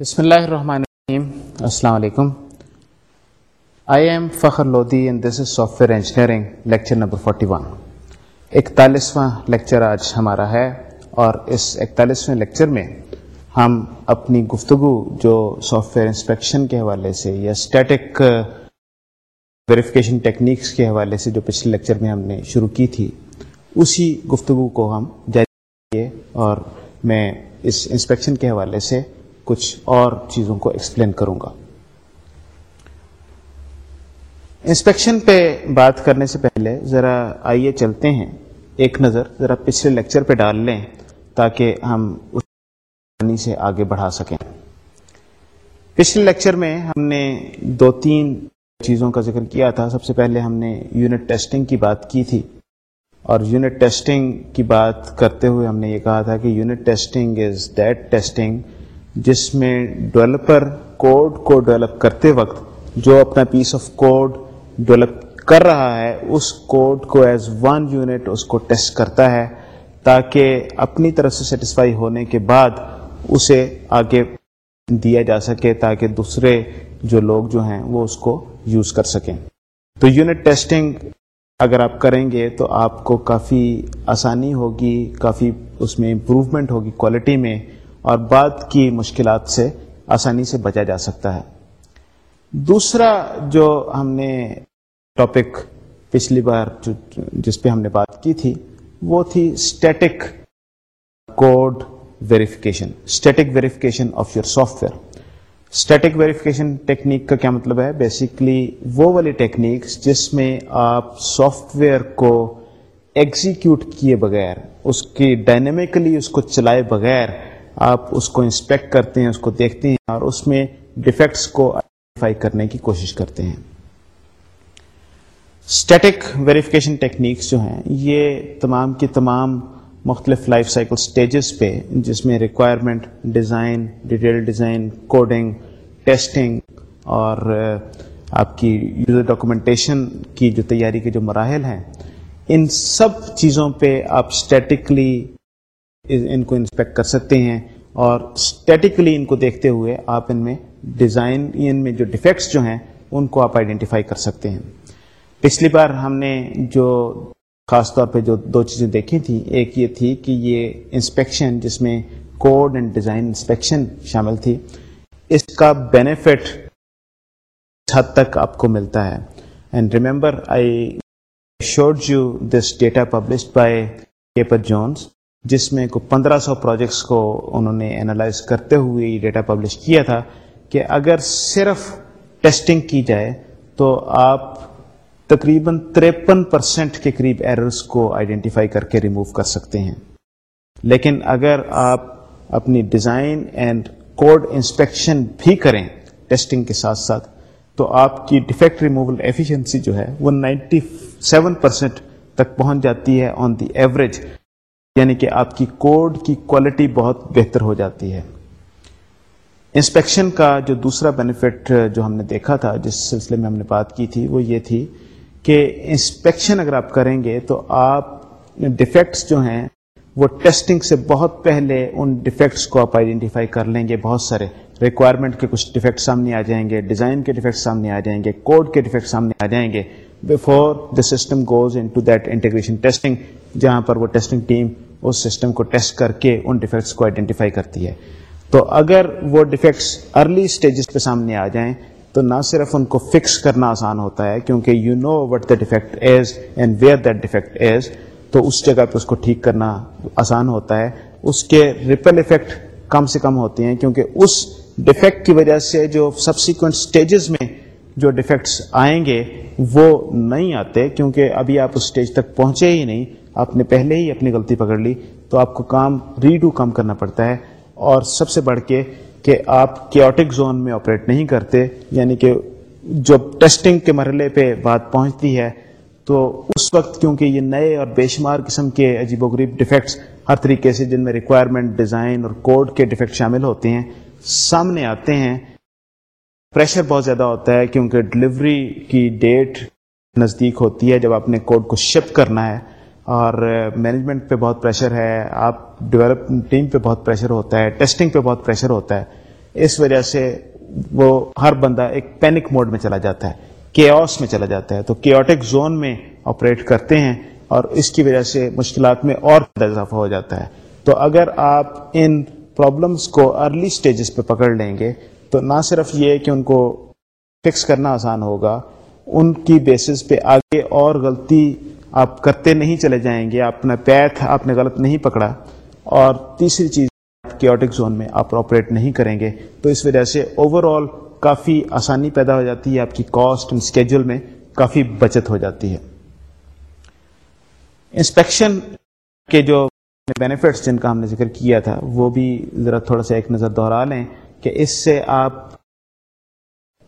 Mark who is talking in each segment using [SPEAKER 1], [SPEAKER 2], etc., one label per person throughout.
[SPEAKER 1] بسم اللہ الرحمن الرحیم۔ السلام علیکم۔ I am Fakhar Lodhi and this is software engineering lecture number forty one اکتالیسواں lecture آج ہمارا ہے اور اس اکتالیسویں لیکچر میں ہم اپنی گفتگو جو سافٹ ویئر انسپیکشن کے حوالے سے یا اسٹیٹک ویریفیکیشن ٹیکنیکس کے حوالے سے جو پچھلے لیکچر میں ہم نے شروع کی تھی، اسی گفتگو کو ہم جاری اور میں اس انسپیکشن کے حوالے سے کچھ اور چیزوں کو ایکسپلین کروں گا۔ انسپیکشن پہ بات کرنے سے پہلے ذرا آئیے چلتے ہیں۔ ایک نظر ذرا پچھلے لیکچر پہ ڈال لیں تاکہ ہم اس سے آگے بڑھا سکیں۔ پچھلے لیکچر میں ہم نے دو تین چیزوں کا ذکر کیا تھا۔ سب سے پہلے ہم نے یونٹ ٹیسٹنگ کی بات کی تھی۔ اور یونٹ ٹیسٹنگ کی بات کرتے ہوئے ہم نے یہ کہا تھا کہ unit testing is that testing جس میں ڈیولپر کوڈ کو ڈیولپ کرتے وقت جو اپنا پیس آف کوڈ ڈیولپ کر رہا ہے، اس کوڈ کو ایز ون یونٹ اس کو ٹیسٹ کرتا ہے تاکہ اپنی طرف سے سیٹسفائی ہونے کے بعد اسے آگے دیا جا سکے تاکہ دوسرے جو لوگ جو ہیں وہ اس کو یوز کر سکیں۔ تو یونٹ ٹیسٹنگ اگر آپ کریں گے تو آپ کو کافی آسانی ہوگی، کافی اس میں امپروومنٹ ہوگی کوالٹی میں۔ اور بعد کی مشکلات سے آسانی سے بچا جا سکتا ہے۔ دوسرا جو ہم نے ٹاپک پچھلی بار جس پہ ہم نے بات کی تھی، وہ تھی static code verification static verification of your software static verification technique کا کیا مطلب ہے؟ بیسکلی وہ والی ٹیکنیکس جس میں آپ سافٹ ویئر کو ایگزیکیوٹ کیے بغیر، اس کی ڈائنمیکلی اس کو چلائے بغیر آپ اس کو انسپیکٹ کرتے ہیں، اس کو دیکھتے ہیں اور اس میں ڈیفیکٹس کو آئیڈینٹیفائی کرنے کی کوشش کرتے ہیں۔ اسٹیٹک ویریفیکیشن ٹیکنیکس جو ہیں، یہ تمام کی تمام مختلف لائف سائیکل سٹیجز پہ، جس میں requirement design detail design coding testing اور آپ کی یوزر ڈاکومنٹیشن کی جو تیاری کے جو مراحل ہیں، ان سب چیزوں پہ آپ اسٹیٹکلی ان کو انسپیکٹ کر سکتے ہیں اور اسٹیٹکلی ان کو دیکھتے ہوئے آپ ان میں ڈیزائن ان میں جو ڈیفیکٹس جو ہیں، ان کو آپ آئیڈینٹیفائی کر سکتے ہیں۔ پچھلی بار ہم نے جو خاص طور پہ جو دو چیزیں دیکھی تھیں، ایک یہ تھی کہ یہ انسپیکشن جس میں کوڈ اینڈ ڈیزائن انسپیکشن شامل تھی، اس کا بینیفٹ حد تک آپ کو ملتا ہے۔ And remember I showed you this data published by paper Jones جس میں کو پندرہ سو پروجیکٹس کو انہوں نے انالائز کرتے ہوئے یہ ڈیٹا پبلش کیا تھا کہ اگر صرف ٹیسٹنگ کی جائے تو آپ تقریباً تریپن پرسینٹ کے قریب ایررز کو آئیڈینٹیفائی کر کے ریموو کر سکتے ہیں۔ لیکن اگر آپ اپنی ڈیزائن اینڈ کوڈ انسپیکشن بھی کریں ٹیسٹنگ کے ساتھ ساتھ تو آپ کی ڈیفیکٹ ریموول ایفیشنسی جو ہے وہ نائنٹی سیون پرسینٹ تک پہنچ جاتی ہے آن دی ایوریج یعنی کہ آپ کی کوڈ کی کوالٹی بہت بہتر ہو جاتی ہے۔ انسپیکشن کا جو دوسرا بینیفٹ جو ہم نے دیکھا تھا، جس سلسلے میں ہم نے بات کی تھی، وہ یہ تھی کہ انسپیکشن اگر آپ کریں گے تو آپ ڈیفیکٹس جو ہیں، وہ ٹیسٹنگ سے بہت پہلے ان ڈیفیکٹس کو آپ آئیڈینٹیفائی کر لیں گے بہت سارے۔ ریکوائرمنٹ کے کچھ ڈیفیکٹ سامنے آ جائیں گے ڈیزائن کے ڈیفیکٹ سامنے آ جائیں گے کوڈ کے ڈیفیکٹ سامنے آ جائیں گے۔ Before the system goes into that integration testing جہاں پر وہ ٹیسٹنگ ٹیم اس سسٹم کو ٹیسٹ کر کے ان ڈیفیکٹس کو آئیڈینٹیفائی کرتی ہے۔ تو اگر وہ ڈیفیکٹس ارلی اسٹیجز پہ سامنے آ جائیں، تو نہ صرف ان کو فکس کرنا آسان ہوتا ہے، کیونکہ you know what the defect is and where that defect is تو اس جگہ پہ اس کو ٹھیک کرنا آسان ہوتا ہے۔ اس کے ریپل افیکٹ کم سے کم ہوتے ہیں، کیونکہ اس ڈیفیکٹ کی وجہ سے جو سبسیکوینٹ اسٹیجز میں جو ڈیفیکٹس آئیں گے، وہ نہیں آتے، کیونکہ ابھی آپ اس اسٹیج تک پہنچے ہی نہیں۔ آپ نے پہلے ہی اپنی غلطی پکڑ لی، تو آپ کو کام ری ڈو کم کرنا پڑتا ہے اور سب سے بڑھ کے کہ آپ کیوٹک زون میں آپریٹ نہیں کرتے یعنی کہ جو ٹیسٹنگ کے مرحلے پہ بات پہنچتی ہے، تو اس وقت کیونکہ یہ نئے اور بے شمار قسم کے عجیب و غریب ڈیفیکٹس ہر طریقے سے جن میں ریکوائرمنٹ ڈیزائن اور کوڈ کے ڈیفیکٹ شامل ہوتے ہیں، سامنے آتے ہیں۔ پریشر بہت زیادہ ہوتا ہے کیونکہ ڈلیوری کی ڈیٹ نزدیک ہوتی ہے جب آپ نے کوڈ کو شپ کرنا ہے۔ اور مینجمنٹ پہ بہت پریشر ہے، آپ ڈیولپ ٹیم پہ بہت پریشر ہوتا ہے ٹیسٹنگ پہ بہت پریشر ہوتا ہے۔ اس وجہ سے وہ ہر بندہ ایک پینک موڈ میں چلا جاتا ہے کیوس میں چلا جاتا ہے۔ تو کیوٹک زون میں آپریٹ کرتے ہیں اور اس کی وجہ سے مشکلات میں اور اضافہ ہو جاتا ہے۔ تو اگر آپ ان پرابلمس کو ارلی سٹیجز پہ پکڑ لیں گے، تو نہ صرف یہ کہ ان کو فکس کرنا آسان ہوگا، ان کی بیسس پہ آگے اور غلطی آپ کرتے نہیں چلے جائیں گے اپنا پیتھ آپ نے غلط نہیں پکڑا۔ اور تیسری چیز کیوٹک زون میں آپ آپریٹ نہیں کریں گے۔ تو اس وجہ سے اوور آل کافی آسانی پیدا ہو جاتی ہے، آپ کی کاسٹ اینڈ اسکیجول میں کافی بچت ہو جاتی ہے۔ انسپیکشن کے جو بینیفٹس جن کا ہم نے ذکر کیا تھا، وہ بھی ذرا تھوڑا سا ایک نظر دہرا لیں کہ اس سے آپ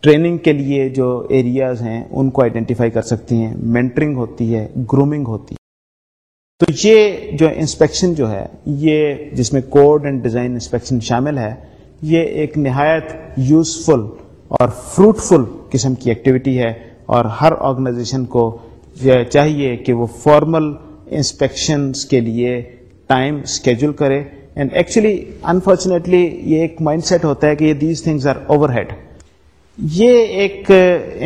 [SPEAKER 1] ٹریننگ کے لیے جو ایریاز ہیں، ان کو آئیڈینٹیفائی کر سکتی ہیں۔ مینٹرنگ ہوتی ہے گرومنگ ہوتی ہے۔ تو یہ جو انسپیکشن جو ہے، یہ جس میں کوڈ اینڈ ڈیزائن انسپیکشن شامل ہے، یہ ایک نہایت یوزفل اور فروٹفل قسم کی ایکٹیویٹی ہے۔ اور ہر آرگنائزیشن کو یہ چاہیے کہ وہ فارمل انسپیکشنس کے لیے ٹائم اسکیجول کرے۔ اینڈ ایکچولی انفارچونیٹلی یہ ایک مائنڈ سیٹ ہوتا ہے کہ یہ these things are over head یہ ایک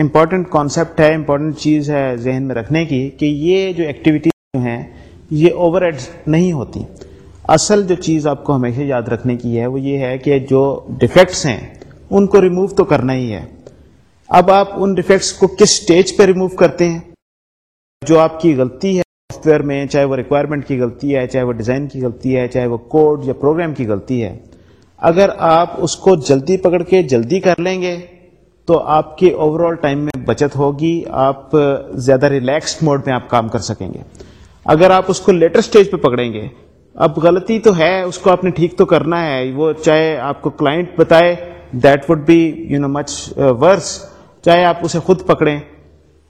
[SPEAKER 1] امپورٹنٹ کانسیپٹ ہے امپورٹنٹ چیز ہے ذہن میں رکھنے کی کہ یہ جو ایکٹیویٹی جو ہیں، یہ اوور ہیڈ نہیں ہوتی۔ اصل جو چیز آپ کو ہمیشہ یاد رکھنے کی ہے وہ یہ ہے کہ جو ڈیفیکٹس ہیں، ان کو ریموو تو کرنا ہی ہے۔ اب آپ ان ڈیفیکٹس کو کس سٹیج پہ ریموو کرتے ہیں؟ جو آپ کی غلطی ہے سافٹ ویئر میں، چاہے وہ ریکوائرمنٹ کی غلطی ہے، چاہے وہ ڈیزائن کی غلطی ہے، چاہے وہ کوڈ یا پروگرام کی غلطی ہے۔ اگر آپ اس کو جلدی پکڑ کے جلدی کر لیں گے تو آپ کے اوور آل ٹائم میں بچت ہوگی، آپ زیادہ ریلیکسڈ موڈ میں آپ کام کر سکیں گے۔ اگر آپ اس کو لیٹر سٹیج پہ پکڑیں گے، اب غلطی تو ہے، اس کو آپ نے ٹھیک تو کرنا ہے، وہ چاہے آپ کو کلائنٹ بتائے that would be you know much worse چاہے آپ اسے خود پکڑیں۔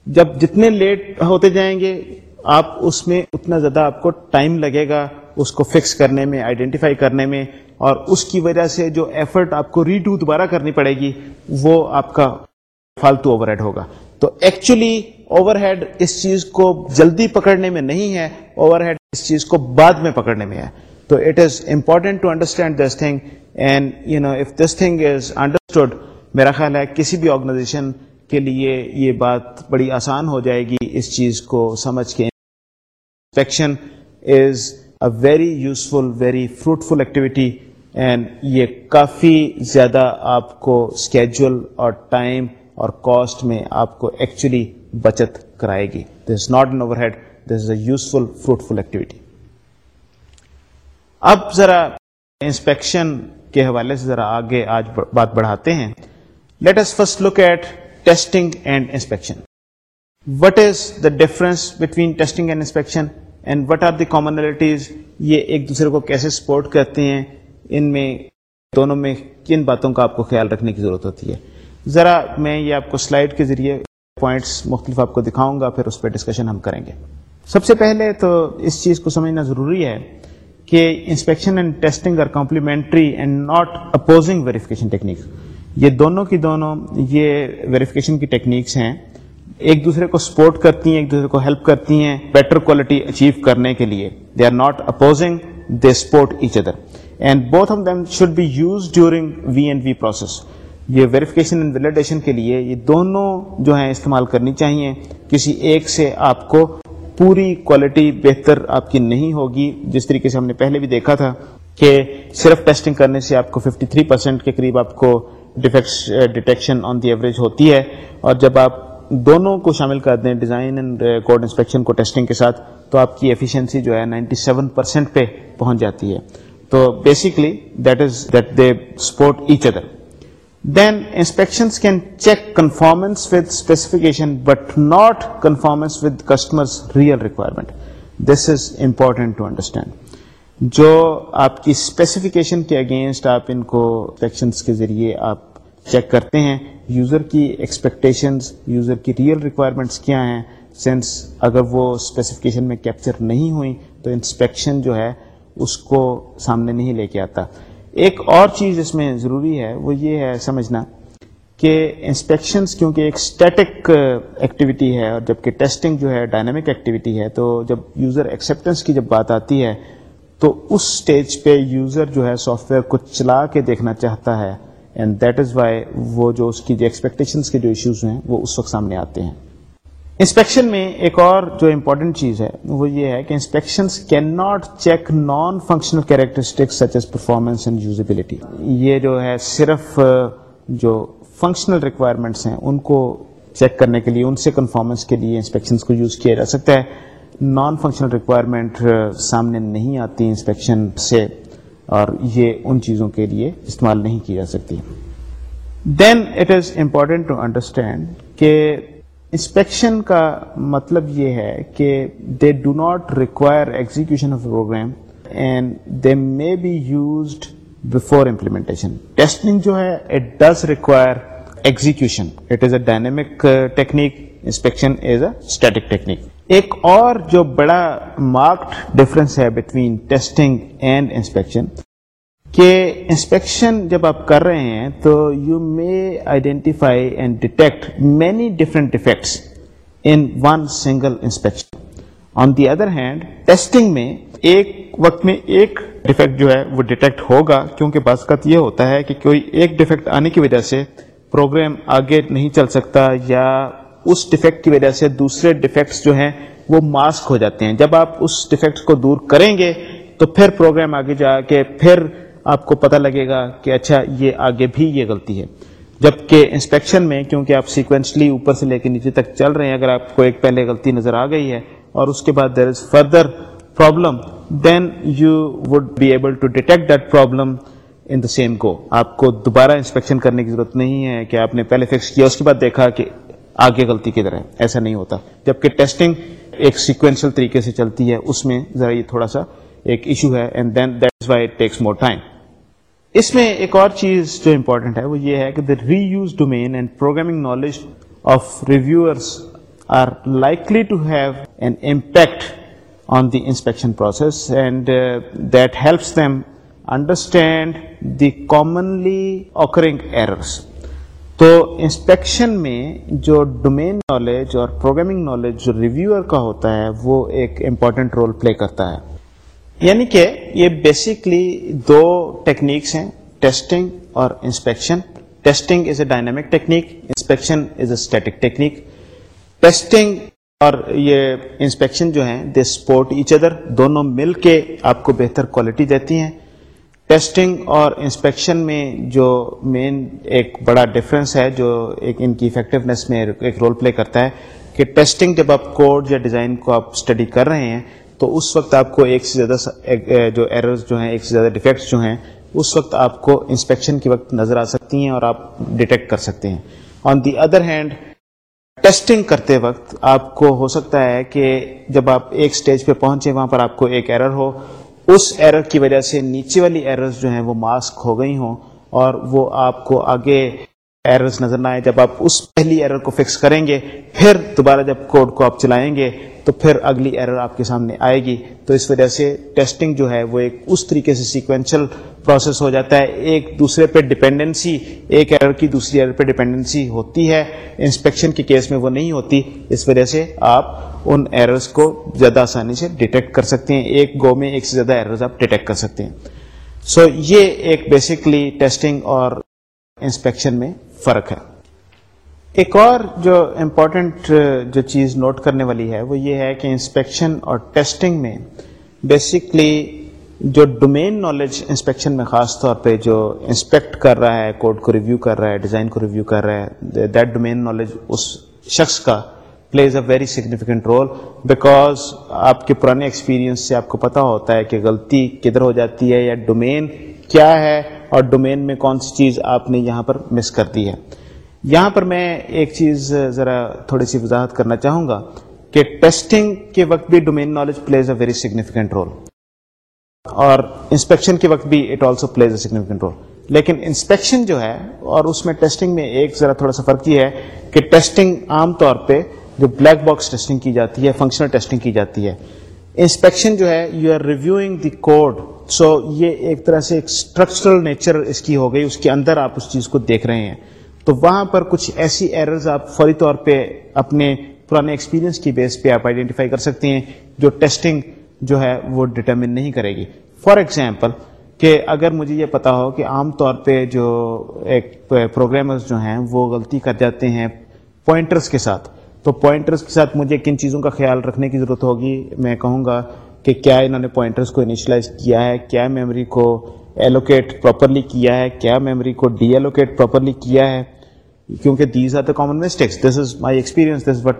[SPEAKER 1] جب جتنے لیٹ ہوتے جائیں گے، آپ اس میں اتنا زیادہ آپ کو ٹائم لگے گا۔ اس کو فکس کرنے میں آئیڈینٹیفائی کرنے میں اور اس کی وجہ سے جو ایفرٹ آپ کو ریڈو دوبارہ کرنی پڑے گی، وہ آپ کا فالتو اوور ہیڈ ہوگا۔ تو ایکچولی اوور ہیڈ اس چیز کو جلدی پکڑنے میں نہیں ہے اوور ہیڈ اس چیز کو بعد میں پکڑنے میں ہے۔ تو it is important to understand this thing and you know if this thing is understood میرا خیال ہے کسی بھی آرگنائزیشن کے لیے یہ بات بڑی آسان ہو جائے گی اس چیز کو سمجھ کے۔ Inspection is a very useful very fruitful activity and یہ کافی زیادہ آپ کو اسکیجول اور ٹائم اور کاسٹ میں آپ کو ایکچولی بچت کرائے گی. This is not an overhead this is a useful fruitful activity اب ذرا انسپیکشن کے حوالے سے ذرا آگے آج بات بڑھاتے ہیں. Let's first look at testing and inspection what is the difference between testing and inspection and what are the commonalities یہ ایک دوسرے کو کیسے سپورٹ کرتے ہیں؟ ان میں، دونوں میں کن باتوں کا آپ کو خیال رکھنے کی ضرورت ہوتی ہے؟ ذرا میں یہ آپ کو سلائڈ کے ذریعے پوائنٹس مختلف آپ کو دکھاؤں گا، پھر اس پہ ڈسکشن ہم کریں گے۔ سب سے پہلے تو اس چیز کو سمجھنا ضروری ہے کہ inspection and testing are complementary and not opposing verification technique یہ دونوں کی دونوں، یہ ویریفیکیشن کی ٹیکنیکس ہیں۔ ایک دوسرے کو سپورٹ کرتی ہیں، ایک دوسرے کو ہیلپ کرتی ہیں بیٹر کوالٹی اچیو کرنے کے لیے۔ They are not opposing they support each other and both of them should be used during V and V process یہ ویریفیکیشن اینڈ ویلیڈیشن کے لیے یہ دونوں جو ہیں استعمال کرنی چاہیے۔ کسی ایک سے آپ کو پوری کوالٹی بہتر آپ کی نہیں ہوگی۔ جس طریقے سے ہم نے پہلے بھی دیکھا تھا کہ صرف ٹیسٹنگ کرنے سے آپ کو 53 پرسینٹ کے قریب آپ کو defects detection on the average ہوتی ہے۔ اور جب آپ دونوں کو شامل کر دیں ڈیزائن اینڈ کوڈ انسپیکشن کو ٹیسٹنگ کے ساتھ، تو آپ کی ایفیشنسی جو ہے 97 پرسینٹ پہ پہنچ جاتی ہے۔ تو basically that is that they support each other then inspection can check conformance with specification but not conformance with customer real requirement this is important to understand جو آپ کی اسپیسیفکیشن کے اگینسٹ آپ ان کو انسپیکشنس کے ذریعے آپ چیک کرتے ہیں یوزر کی ایکسپیکٹیشنز یوزر کی ریئل ریکوائرمنٹس کیا ہیں. سینس اگر وہ اسپیسیفکیشن میں کیپچر نہیں ہوئی، تو انسپیکشن جو ہے، اس کو سامنے نہیں لے کے آتا. ایک اور چیز اس میں ضروری ہے، وہ یہ ہے سمجھنا کہ انسپیکشنز کیونکہ ایک اسٹیٹک ایکٹیویٹی uh, ہے اور جبکہ ٹیسٹنگ جو ہے ڈائنامک ایکٹیویٹی ہے، تو جب یوزر ایکسیپٹنس کی جب بات آتی ہے، تو اس سٹیج پہ یوزر جو ہے سافٹ ویئر کو چلا کے دیکھنا چاہتا ہے. اینڈ دیٹ از وائی وہ جو اس کی جو ایکسپیکٹیشنس کے جو ایشوز ہیں، وہ اس وقت سامنے آتے ہیں۔ انسپیکشن میں ایک اور جو امپورٹنٹ چیز ہے، وہ یہ ہے کہ inspection can not check non functional characteristics such as performance and usability یہ جو ہے صرف جو فنکشنل ریکوائرمنٹس ہیں، ان کو چیک کرنے کے لیے، ان سے کنفارمنس کے لیے انسپیکشن کو یوز کیا جا سکتا ہے۔ نان فنکشنل ریکوائرمنٹ سامنے نہیں آتی انسپیکشن سے۔ اور یہ ان چیزوں کے لیے استعمال نہیں کی جا سکتی۔ Then it is important to understand کہ انسپیکشن کا مطلب یہ ہے کہ they do not require execution of program and they may be used before implementation testing جو ہے it does require execution it is a dynamic technique inspection is a static technique ایک اور جو بڑا مارکڈ ڈفرنس ہے between testing and inspection کہ inspection جب آپ کر رہے ہیں تو you may identify and detect many different defects in one single inspection on the other hand testing میں ایک وقت میں ایک ڈیفیکٹ جو ہے وہ ڈیٹیکٹ ہوگا، کیونکہ بعض کا یہ ہوتا ہے کہ کوئی ایک ڈیفیکٹ آنے کی وجہ سے پروگرام آگے نہیں چل سکتا یا اس ڈیفیکٹ کی وجہ سے دوسرے ڈیفیکٹس جو ہیں وہ ماسک ہو جاتے ہیں۔ جب آپ اس ڈیفیکٹ کو دور کریں گے تو پھر پروگرام آگے جا کے پھر آپ کو پتہ لگے گا کہ اچھا یہ آگے بھی یہ غلطی ہے۔ جبکہ انسپیکشن میں، کیونکہ آپ سیکوینسلی اوپر سے لے کے نیچے تک چل رہے ہیں، اگر آپ کو ایک پہلے غلطی نظر آ گئی ہے اور اس کے بعد there is further problem then you would be able to detect that problem in the same go آپ کو دوبارہ انسپیکشن کرنے کی ضرورت نہیں ہے کہ آپ نے پہلے فکس کیا، اس کے بعد دیکھا کہ آگے غلطی کدھر ہے ایسا نہیں ہوتا۔ جبکہ ٹیسٹنگ ایک سیکوینشل طریقے سے چلتی ہے، اس میں ذرا یہ تھوڑا سا ایک ایشو ہے and then that why it takes more time اس میں ایک اور چیز جو امپورٹنٹ ہے، وہ یہ ہے کہ the reuse domain and programming knowledge of reviewers are likely to have an impact on the inspection process and that helps them understand the commonly occurring errors تو انسپیکشن میں جو ڈومین نالج اور programming knowledge جو reviewer کا ہوتا ہے، وہ ایک امپورٹنٹ رول پلے کرتا ہے۔ یعنی کہ یہ بیسکلی دو ٹیکنیکس ہیں ٹیسٹنگ اور inspection testing is a dynamic technique inspection is a static technique testing اور یہ انسپیکشن جو ہیں دے سپورٹ ایچ ادر دونوں مل کے آپ کو بہتر کوالٹی دیتی ہیں۔ ٹیسٹنگ اور انسپیکشن میں جو مین ایک بڑا ڈفرینس ہے، جو ایک ان کی افیکٹونیس میں ایک رول پلے کرتا ہے کہ ٹیسٹنگ جب آپ کوڈ یا ڈیزائن کو آپ اسٹڈی کر رہے ہیں، تو اس وقت آپ کو ایک سے زیادہ جو ایررز جو ہیں، ایک سے زیادہ ڈیفیکٹس جو ہیں، اس وقت آپ کو انسپیکشن کے وقت نظر آ سکتی ہیں اور آپ ڈیٹیکٹ کر سکتے ہیں۔ On the other hand testing کرتے وقت آپ کو ہو سکتا ہے کہ جب آپ ایک سٹیج پہ پہنچے، وہاں پر آپ کو ایک ایرر ہو اس ایرر کی وجہ سے نیچے والی ایررز جو ہیں وہ ماسک ہو گئی ہوں اور وہ آپ کو آگے ایررز نظر نہ آئے جب آپ اس پہلی ایرر کو فکس کریں گے، پھر دوبارہ جب کوڈ کو آپ چلائیں گے، تو پھر اگلی ایرر آپ کے سامنے آئے گی۔ تو اس وجہ سے ٹیسٹنگ جو ہے وہ ایک اس طریقے سے سیکوینشل پروسیس ہو جاتا ہے۔ ایک دوسرے پہ ڈپینڈنسی ایک ایرر کی دوسری ایرر پہ ڈپینڈنسی ہوتی ہے۔ انسپیکشن کے کیس میں وہ نہیں ہوتی۔ اس وجہ سے آپ ان ایررز کو زیادہ آسانی سے ڈیٹیکٹ کر سکتے ہیں۔ ایک گو میں ایک سے زیادہ ایررز آپ ڈیٹیکٹ کر سکتے ہیں۔ سو so, یہ ایک بیسکلی ٹیسٹنگ اور انسپیکشن میں فرق ہے۔ ایک اور جو امپورٹنٹ جو چیز نوٹ کرنے والی ہے وہ یہ ہے کہ انسپیکشن اور ٹیسٹنگ میں بیسکلی جو ڈومین نالج انسپیکشن میں خاص طور پہ جو انسپیکٹ کر رہا ہے کوڈ کو ریویو کر رہا ہے ڈیزائن کو ریویو کر رہا ہے دیٹ ڈومین نالج اس شخص کا plays a very significant role because آپ کے پرانے ایکسپیرینس سے آپ کو پتا ہوتا ہے کہ غلطی کدھر ہو جاتی ہے یا ڈومین کیا ہے اور ڈومین میں کون سی چیز آپ نے یہاں پر مس کر دی ہے یہاں پر میں ایک چیز ذرا تھوڑی سی وضاحت کرنا چاہوں گا کہ ٹیسٹنگ کے وقت بھی domain knowledge plays a very significant role اور انسپیکشن کے وقت بھی it also plays a significant role لیکن انسپیکشن جو ہے اور اس میں ٹیسٹنگ میں ایک ذرا تھوڑا سا فرق یہ ہے کہ ٹیسٹنگ عام طور پہ جو بلیک باکس ٹیسٹنگ کی جاتی ہے فنکشنل ٹیسٹنگ کی جاتی ہے. انسپیکشن جو ہے you are reviewing the code so یہ ایک طرح سے ایک اسٹرکچرل نیچر اس کی ہو گئی، اس کے اندر آپ اس چیز کو دیکھ رہے ہیں. تو وہاں پر کچھ ایسی ایررز آپ فوری طور پہ اپنے پرانے ایکسپیرینس کی بیس پہ آپ آئیڈینٹیفائی کر سکتے ہیں جو ٹیسٹنگ جو ہے وہ ڈٹرمن نہیں کرے گی. فار ایگزامپل کہ اگر مجھے یہ پتا ہو کہ عام طور پہ جو ایک پروگرامرز جو ہیں وہ غلطی کر جاتے ہیں پوائنٹرز کے ساتھ. تو پوائنٹرز کے ساتھ مجھے کن چیزوں کا خیال رکھنے کی ضرورت ہوگی؟ میں کہوں گا کہ کیا انہوں نے پوائنٹرز کو انیشلائز کیا ہے، کیا میموری کو ایلوکیٹ پراپرلی کیا ہے، کیا میموری کو ڈی ایلوکیٹ پراپرلی کیا ہے؟ کیونکہ these are the common mistakes this is my experience this but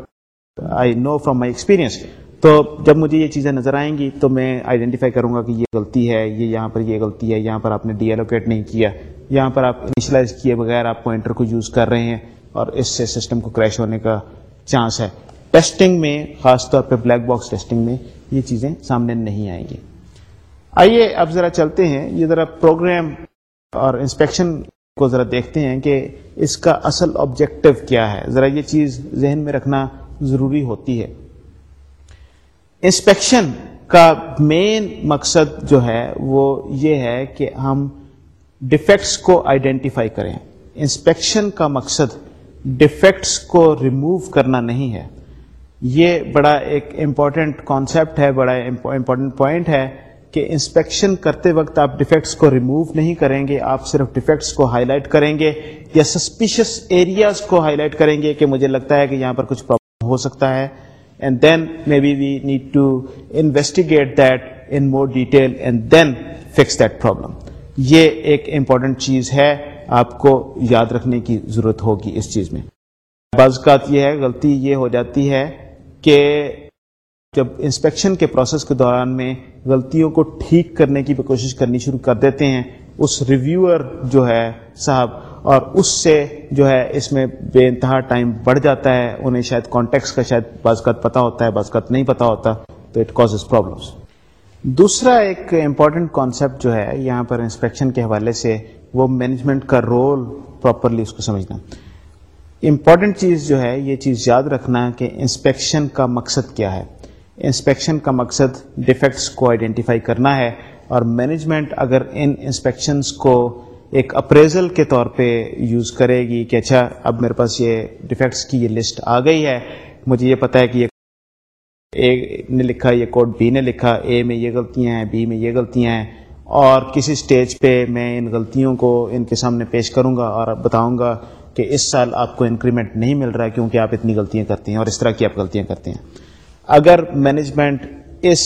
[SPEAKER 1] I know from my experience تو جب مجھے یہ چیزیں نظر آئیں گی تو میں آئیڈینٹیفائی کروں گا کہ یہ غلطی ہے، یہ یہاں پر یہ غلطی ہے، یہاں پر آپ نے ڈی ایلوکیٹ نہیں کیا، یہاں پر آپ انیشلائز کیے بغیر آپ پوائنٹر کو یوز کر رہے ہیں اور اس سے سسٹم کو کریش ہونے کا چانس ہے۔ ٹیسٹنگ میں، خاص طور پہ بلیک باکس ٹیسٹنگ میں یہ چیزیں سامنے نہیں آئیں گی۔ آئیے اب ذرا چلتے ہیں۔ یہ ذرا پروگرام اور انسپیکشن کو ذرا دیکھتے ہیں کہ اس کا اصل آبجیکٹو کیا ہے۔ ذرا یہ چیز ذہن میں رکھنا ضروری ہوتی ہے۔ انسپیکشن کا مین مقصد جو ہے وہ یہ ہے کہ ہم ڈیفیکٹس کو آئیڈینٹیفائی کریں۔ انسپیکشن کا مقصد ڈیفیکٹس کو ریموو کرنا نہیں ہے۔ یہ بڑا ایک امپورٹنٹ کانسیپٹ ہے، بڑا امپورٹنٹ پوائنٹ ہے کہ انسپیکشن کرتے وقت آپ ڈیفیکٹس کو ریموو نہیں کریں گے، آپ صرف ڈیفیکٹس کو ہائی لائٹ کریں گے یا سسپیشس ایریاز کو ہائی لائٹ کریں گے کہ مجھے لگتا ہے کہ یہاں پر کچھ پرابلم ہو سکتا ہے۔ And then maybe we need to investigate that in more detail and then fix that problem یہ ایک امپورٹنٹ چیز ہے۔ آپ کو یاد رکھنے کی ضرورت ہوگی اس چیز میں۔ بعض اوقات یہ ہے، غلطی یہ ہو جاتی ہے کہ جب انسپیکشن کے پروسیس کے دوران میں غلطیوں کو ٹھیک کرنے کی بھی کوشش کرنی شروع کر دیتے ہیں، اس ریویور جو ہے صاحب، اور اس سے جو ہے اس میں بے انتہا ٹائم بڑھ جاتا ہے، انہیں شاید کانٹیکس کا شاید بعض کا پتا ہوتا ہے، بعض کا نہیں پتا ہوتا، تو اٹ کازز پرابلمس دوسرا ایک امپورٹنٹ کانسیپٹ جو ہے، یہاں پر انسپیکشن کے حوالے سے وہ مینجمنٹ کا رول پراپرلی اس کو سمجھنا امپورٹنٹ چیز جو ہے، یہ چیز یاد رکھنا کہ انسپیکشن کا مقصد کیا ہے۔ انسپیکشن کا مقصد ڈیفیکٹس کو آئیڈینٹیفائی کرنا ہے اور مینجمنٹ اگر ان انسپیکشنس کو ایک اپریزل کے طور پہ یوز کرے گی کہ اچھا اب میرے پاس یہ ڈیفیکٹس کی یہ لسٹ آ گئی ہے، مجھے یہ پتا ہے کہ یہ اے نے لکھا، یہ کوڈ بی نے لکھا اے میں یہ غلطیاں ہیں بی میں یہ غلطیاں ہیں۔ اور کسی سٹیج پہ میں ان غلطیوں کو ان کے سامنے پیش کروں گا اور بتاؤں گا کہ اس سال آپ کو انکریمنٹ نہیں مل رہا کیونکہ آپ اتنی غلطیاں کرتے ہیں اور اس طرح کی آپ غلطیاں کرتے ہیں۔ اگر مینجمنٹ اس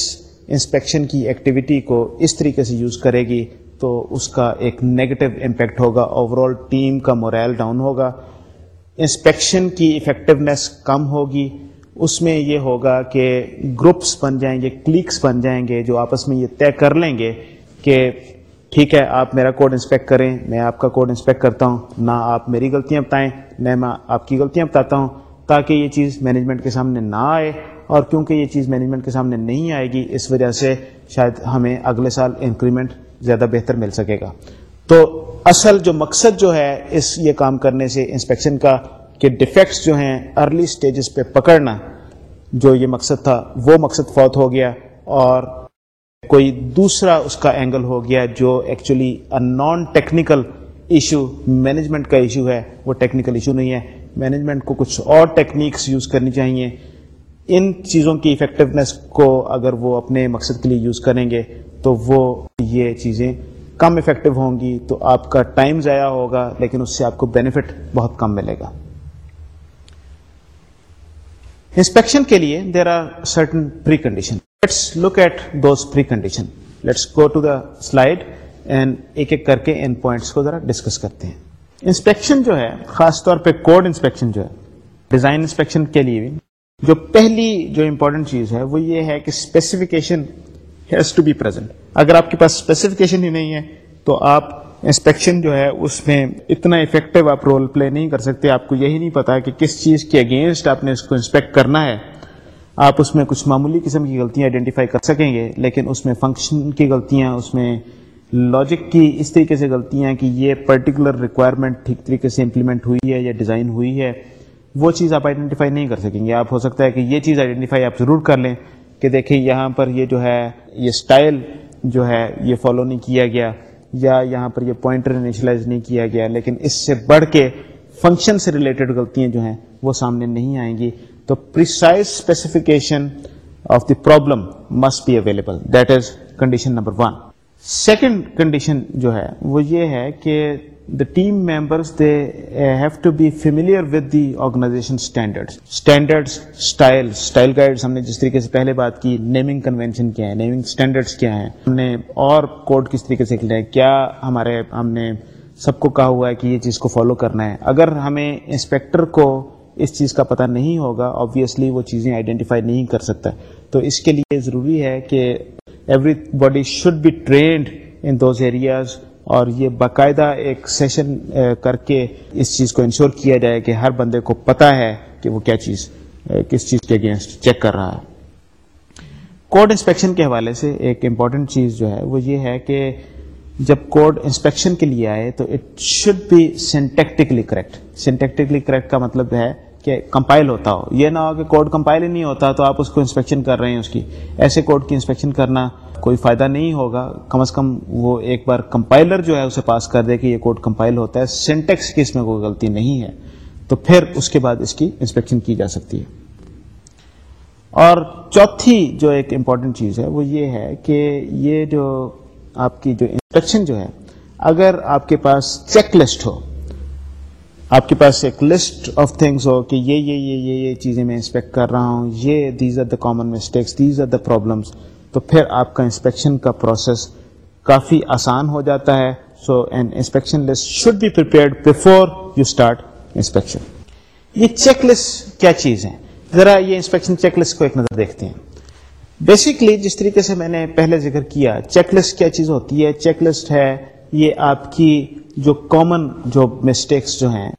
[SPEAKER 1] انسپیکشن کی ایکٹیویٹی کو اس طریقے سے یوز کرے گی تو اس کا ایک نیگیٹو امپیکٹ ہوگا اوور آل ٹیم کا موریل ڈاؤن ہوگا انسپیکشن کی افیکٹونیس کم ہوگی، اس میں یہ ہوگا کہ گروپس بن جائیں گے کلیکس بن جائیں گے، جو آپس میں یہ طے کر لیں گے کہ ٹھیک ہے، آپ میرا کوڈ انسپیکٹ کریں، میں آپ کا کوڈ انسپیکٹ کرتا ہوں، نہ آپ میری غلطیاں بتائیں، نہ میں آپ کی غلطیاں بتاتا ہوں، تاکہ یہ چیز مینجمنٹ کے سامنے نہ آئے اور کیونکہ یہ چیز مینجمنٹ کے سامنے نہیں آئے گی، اس وجہ سے شاید ہمیں اگلے سال انکریمنٹ زیادہ بہتر مل سکے گا۔ تو اصل جو مقصد جو ہے اس یہ کام کرنے سے انسپیکشن کا، کہ ڈیفیکٹس جو ہیں ارلی سٹیجز پہ پکڑنا، جو یہ مقصد تھا، وہ مقصد فوت ہو گیا اور کوئی دوسرا اس کا اینگل ہو گیا جو actually non technical issue management کا ایشو ہے، وہ ٹیکنیکل ایشو نہیں ہے۔ مینجمنٹ کو کچھ اور ٹیکنیکس یوز کرنی چاہیے۔ ان چیزوں کی افیکٹونیس کو اگر وہ اپنے مقصد کے لیے یوز کریں گے، تو وہ یہ چیزیں کم افیکٹو ہوں گی۔ تو آپ کا ٹائم ضائع ہوگا، لیکن اس سے آپ کو بینیفٹ بہت کم ملے گا۔ انسپیکشن کے لیے there are certain precondition let's look at those precondition let's go to the slide and ایک ایک کر کے ان پوائنٹس کو ذرا ڈسکس کرتے ہیں انسپیکشن جو ہے خاص طور پہ کوڈ انسپیکشن جو ہے ڈیزائن انسپیکشن کے لیے بھی جو پہلی جو امپورٹنٹ چیز ہے وہ یہ ہے کہ specification has to be present اگر آپ کے پاس اسپیسیفکیشن ہی نہیں ہے تو آپ انسپیکشن جو ہے اس میں اتنا افیکٹو آپ رول پلے نہیں کر سکتے آپ کو یہی نہیں پتا کہ کس چیز کے اگینسٹ آپ نے اس کو انسپیکٹ کرنا ہے آپ اس میں کچھ معمولی قسم کی غلطیاں آئیڈینٹیفائی کر سکیں گے، لیکن اس میں فنکشن کی غلطیاں، اس میں لاجک کی اس طریقے سے غلطیاں کہ یہ پرٹیکولر ریکوائرمنٹ ٹھیک طریقے سے امپلیمنٹ ہوئی ہے یا ڈیزائن ہوئی ہے، وہ چیز آپ آئیڈینٹیفائی نہیں کر سکیں گے۔ آپ ہو سکتا ہے کہ یہ چیز آئیڈینٹیفائی آپ ضرور کر لیں کہ دیکھیں یہاں پر یہ جو ہے، یہ اسٹائل جو ہے، یہ فالو نہیں کیا گیا یا یہاں پر یہ پوائنٹر انیشلائز نہیں کیا گیا، لیکن اس سے بڑھ کے فنکشن سے ریلیٹڈ غلطیاں جو ہیں وہ سامنے نہیں آئیں گی۔ تو precise specification of the problem must be available that is condition number one second condition جو ہے، وہ یہ ہے کہ the team members they have to be familiar with the organization standard standard style style guide ہم نے جس طریقے سے پہلے بات کی نیمنگ کنوینشن کیا ہے نیمنگ اسٹینڈرڈس کیا ہیں، ہم نے اور کوڈ کس طریقے سے کیا کیا ہمارے، ہم نے سب کو کہا ہوا ہے کہ یہ چیز کو فالو کرنا ہے. اگر ہمیں انسپیکٹر کو اس چیز کا پتہ نہیں ہوگا آبویسلی وہ چیزیں آئیڈینٹیفائی نہیں کر سکتا۔ تو اس کے لیے ضروری ہے کہ everybody should be trained in those areas اور یہ باقاعدہ ایک سیشن کر کے اس چیز کو انشور کیا جائے کہ ہر بندے کو پتا ہے کہ وہ کیا چیز کس چیز کے اگینسٹ چیک کر رہا ہے۔ کوڈ انسپیکشن کے حوالے سے ایک امپورٹنٹ چیز جو ہے وہ یہ ہے کہ جب کوڈ انسپیکشن کے لیے آئے تو it should be syntactically correct syntactically correct کا مطلب ہے کہ کمپائل ہوتا ہو۔ یہ نہ ہو کہ کوڈ کمپائل ہی نہیں ہوتا تو آپ اس کو انسپیکشن کر رہے ہیں اس کی۔ ایسے کوڈ کی انسپیکشن کرنا کوئی فائدہ نہیں ہوگا۔ کم از کم وہ ایک بار کمپائلر جو ہے اسے پاس کر دے کہ یہ کوڈ کمپائل ہوتا ہے۔ سینٹیکس کی اس میں کوئی غلطی نہیں ہے۔ تو پھر اس کے بعد اس کی انسپیکشن کی جا سکتی ہے۔ اور چوتھی جو ایک امپورٹنٹ چیز ہے وہ یہ ہے کہ یہ جو آپ کی جو انسپیکشن جو ہے، اگر آپ کے پاس چیک لسٹ ہو آپ کے پاس ایک لسٹ آف تھنگس ہو کہ یہ یہ یہ یہ یہ چیزیں میں انسپیکٹ کر رہا ہوں، یہ these are the common mistakes these are the problems تو پھر آپ کا انسپیکشن کا پروسیس کافی آسان ہو جاتا ہے۔ So an inspection list should be before you start inspection یہ چیک لسٹ کیا چیز ہے ذرا یہ انسپیکشن چیک لسٹ کو ایک نظر دیکھتے ہیں۔ بیسکلی جس طریقے سے میں نے پہلے ذکر کیا چیک لسٹ کیا چیز ہوتی ہے؟ چیک لسٹ ہے یہ آپ کی جو کامن جو مسٹیکس جو ہیں،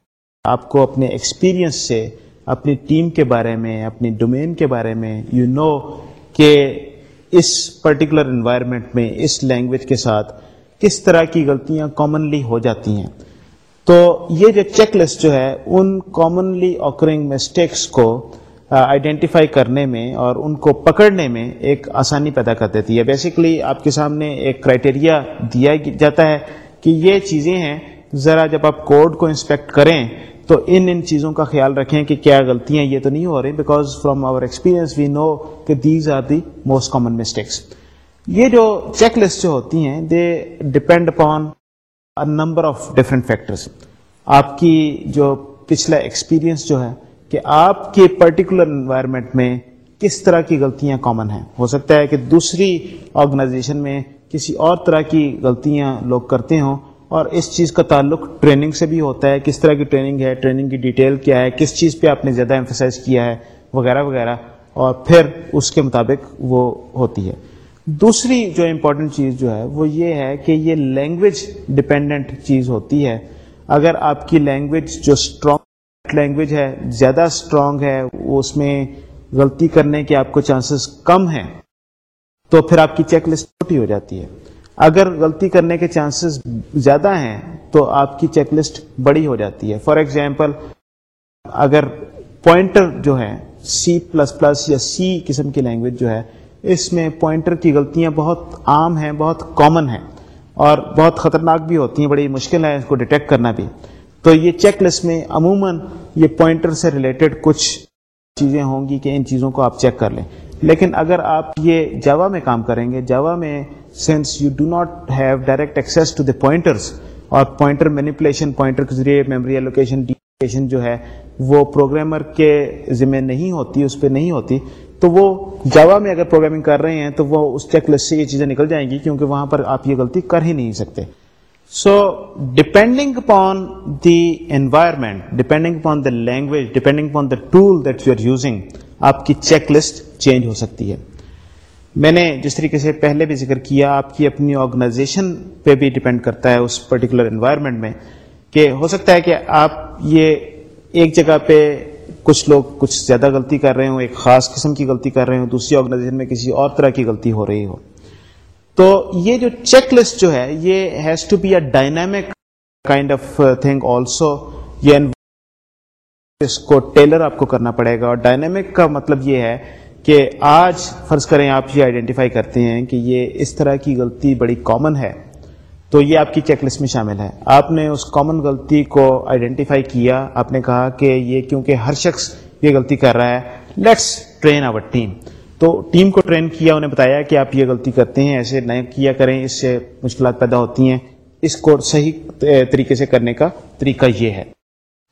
[SPEAKER 1] آپ کو اپنے ایکسپیرئنس سے، اپنی ٹیم کے بارے میں، اپنی ڈومین کے بارے میں یو you نو know کہ اس پرٹیکولر انوائرمنٹ میں، اس لینگویج کے ساتھ کس طرح کی غلطیاں کامنلی ہو جاتی ہیں. تو یہ جو چیک لسٹ جو ہے، ان کامنلی آکرنگ مسٹیکس کو آئیڈینٹیفائی کرنے میں اور ان کو پکڑنے میں ایک آسانی پیدا کر دیتی ہے۔ بیسیکلی آپ کے سامنے ایک کرائٹیریا دیا جاتا ہے کہ یہ چیزیں ہیں، ذرا جب آپ کوڈ کو انسپیکٹ کریں تو ان ان چیزوں کا خیال رکھیں کہ کیا غلطیاں یہ تو نہیں ہو رہی because from our experience we know کہ these are the most common mistakes یہ جو چیک لسٹ جو ہوتی ہیں they depend upon number of different factors آپ کی جو پچھلا ایکسپیرئنس جو ہے کہ آپ کے پرٹیکولر انوائرمنٹ میں کس طرح کی غلطیاں کامن ہیں؟ ہو سکتا ہے کہ دوسری آرگنائزیشن میں کسی اور طرح کی غلطیاں لوگ کرتے ہوں اور اس چیز کا تعلق ٹریننگ سے بھی ہوتا ہے۔ کس طرح کی ٹریننگ ہے؟ ٹریننگ کی ڈیٹیل کیا ہے؟ کس چیز پہ آپ نے زیادہ ایمفسائز کیا ہے؟ وغیرہ وغیرہ۔ اور پھر اس کے مطابق وہ ہوتی ہے۔ دوسری جو امپورٹنٹ چیز جو ہے وہ یہ ہے کہ یہ لینگویج ڈپینڈنٹ چیز ہوتی ہے۔ اگر آپ کی لینگویج جو اسٹرانگ لینگویج ہے، زیادہ اسٹرانگ ہے اس میں غلطی کرنے کے آپ کو چانسز کم ہیں، تو پھر آپ کی چیک لسٹ چھوٹی ہو جاتی ہے۔ اگر غلطی کرنے کے چانسز زیادہ ہیں، تو آپ کی چیک لسٹ بڑی ہو جاتی ہے۔ فار ایگزامپل اگر پوائنٹر جو ہے سی پلس پلس یا سی قسم کی لینگویج جو ہے، اس میں پوائنٹر کی غلطیاں بہت عام ہیں، بہت کامن ہیں اور بہت خطرناک بھی ہوتی ہیں، بڑی مشکل ہے اس کو ڈیٹیکٹ کرنا بھی۔ تو یہ چیک لسٹ میں عموماً یہ پوائنٹر سے ریلیٹڈ کچھ چیزیں ہوں گی کہ ان چیزوں کو آپ چیک کر لیں۔ لیکن اگر آپ یہ جاوا میں کام کریں گے جاوا میں since you do not have direct access to the pointers اور پوائنٹر مینیپولیشن پوائنٹر کے ذریعے میموری ایلوکیشن جو ہے، وہ پروگرامر کے ذمہ نہیں ہوتی، اس پہ نہیں ہوتی، تو وہ جاوا میں اگر پروگرامنگ کر رہے ہیں تو وہ اس چیک لسٹ سے یہ چیزیں نکل جائیں گی کیونکہ وہاں پر آپ یہ غلطی کر ہی نہیں سکتے۔ So depending upon the environment depending upon the language depending upon the tool that you are using آپ کی چیک لسٹ چینج ہو سکتی ہے میں نے جس طریقے سے پہلے بھی ذکر کیا آپ کی اپنی آرگنائزیشن پہ بھی ڈپینڈ کرتا ہے اس پرٹیکولر انوائرمنٹ میں کہ ہو سکتا ہے کہ آپ یہ ایک جگہ پہ کچھ لوگ کچھ زیادہ غلطی کر رہے ہوں ایک خاص قسم کی غلطی کر رہے ہوں دوسری آرگنائزیشن میں کسی اور طرح کی غلطی ہو رہی ہو تو یہ جو چیک لسٹ جو ہے، یہ has to be a dynamic kind of thing also یہ اس کو ٹیلر آپ کو کرنا پڑے گا اور ڈائنامک کا مطلب یہ ہے کہ آج فرض کریں آپ یہ آئیڈینٹیفائی کرتے ہیں کہ یہ اس طرح کی غلطی بڑی کامن ہے، تو یہ آپ کی چیک لسٹ میں شامل ہے۔ آپ نے اس کامن غلطی کو آئیڈینٹیفائی کیا، آپ نے کہا کہ یہ کیونکہ ہر شخص یہ غلطی کر رہا ہے لیٹس ٹرین آور ٹیم تو ٹیم کو ٹرین کیا، انہیں بتایا کہ آپ یہ غلطی کرتے ہیں، ایسے نئے کیا کریں، اس سے مشکلات پیدا ہوتی ہیں۔ اس کو صحیح طریقے سے کرنے کا طریقہ یہ ہے۔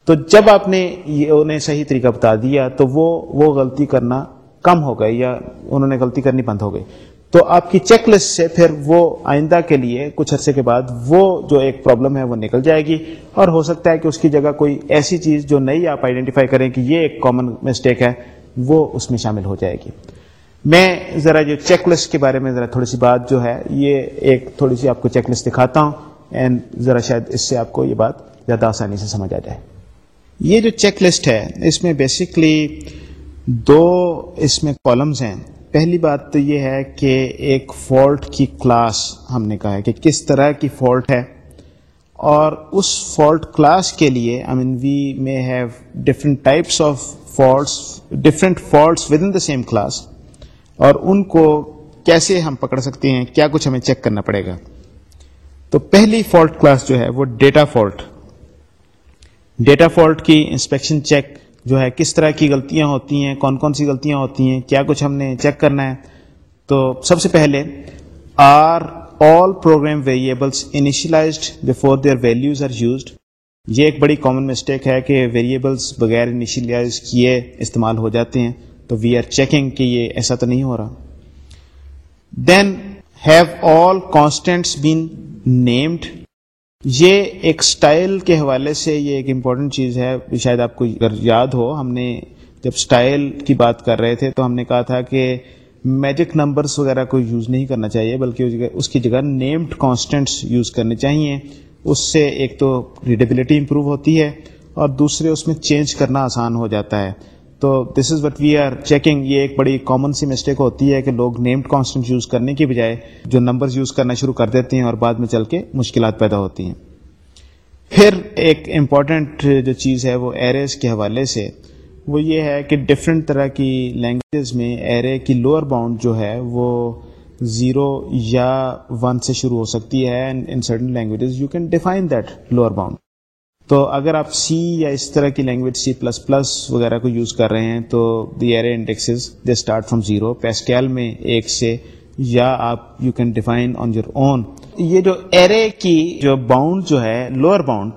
[SPEAKER 1] تو جب آپ نے یہ، انہیں صحیح طریقہ بتا دیا تو وہ وہ غلطی کرنا کم ہو گئی یا انہوں نے غلطی کرنی بند ہو گئی۔ تو آپ کی چیک لسٹ سے پھر وہ آئندہ کے لیے کچھ عرصے کے بعد وہ جو ایک پرابلم ہے وہ نکل جائے گی۔ اور ہو سکتا ہے کہ اس کی جگہ کوئی ایسی چیز جو نئی آپ آئیڈینٹیفائی کریں کہ یہ ایک کامن مسٹیک ہے، وہ اس میں شامل ہو جائے گی۔ میں ذرا جو چیک لسٹ کے بارے میں ذرا تھوڑی سی بات جو ہے، یہ ایک تھوڑی سی آپ کو چیک لسٹ دکھاتا ہوں اینڈ ذرا شاید اس سے آپ کو یہ بات زیادہ آسانی سے سمجھ آ جائے۔ یہ جو چیک لسٹ ہے، اس میں بیسکلی دو اس میں کالمز ہیں۔ پہلی بات تو یہ ہے کہ ایک فالٹ کی کلاس ہم نے کہا ہے کہ کس طرح کی فالٹ ہے۔ اور اس فالٹ کلاس کے لیے I mean we may have different types of faults different faults within the same class اور ان کو کیسے ہم پکڑ سکتے ہیں، کیا کچھ ہمیں چیک کرنا پڑے گا۔ تو پہلی فالٹ کلاس جو ہے وہ ڈیٹا فالٹ ڈیٹا فالٹ کی انسپیکشن چیک جو ہے کس طرح کی غلطیاں ہوتی ہیں، کون کون سی غلطیاں ہوتی ہیں، کیا کچھ ہم نے چیک کرنا ہے۔ تو سب سے پہلے، are all program variables initialized before their values are used. یہ ایک بڑی کامن مسٹیک ہے کہ ویریبلس بغیر انیشلائز کیے استعمال ہو جاتے ہیں۔ تو وی آر چیکنگ کہ یہ ایسا تو نہیں ہو رہا۔ Then have all constants been named یہ ایک سٹائل کے حوالے سے یہ ایک امپورٹنٹ چیز ہے۔ شاید آپ کو اگر یاد ہو، ہم نے جب سٹائل کی بات کر رہے تھے تو ہم نے کہا تھا کہ میجک نمبرس وغیرہ کو یوز نہیں کرنا چاہیے، بلکہ اس کی جگہ نیمڈ کانسٹنٹس یوز کرنے چاہیے۔ اس سے ایک تو ریڈیبلٹی امپروو ہوتی ہے اور دوسرے اس میں چینج کرنا آسان ہو جاتا ہے۔ تو this is what we are checking یہ ایک بڑی کامن سی مسٹیک ہوتی ہے کہ لوگ نیمڈ کانسٹنٹ یوز کرنے کی بجائے جو نمبرز یوز کرنا شروع کر دیتے ہیں اور بعد میں چل کے مشکلات پیدا ہوتی ہیں۔ پھر ایک امپورٹنٹ جو چیز ہے وہ ایریز کے حوالے سے، وہ یہ ہے کہ ڈفرینٹ طرح کی لینگویجز میں ایرے کی لوور باؤنڈ جو ہے وہ زیرو یا ون سے شروع ہو سکتی ہے in certain languages you can define that lower bound تو اگر آپ سی یا اس طرح کی لینگویج سی پلس پلس وغیرہ کو یوز کر رہے ہیں، تو the array indexes they start from zero Pascal میں ایک سے، یا آپ you can define on your own یہ جو ایرے کی جو باؤنڈ جو ہے لوور باؤنڈ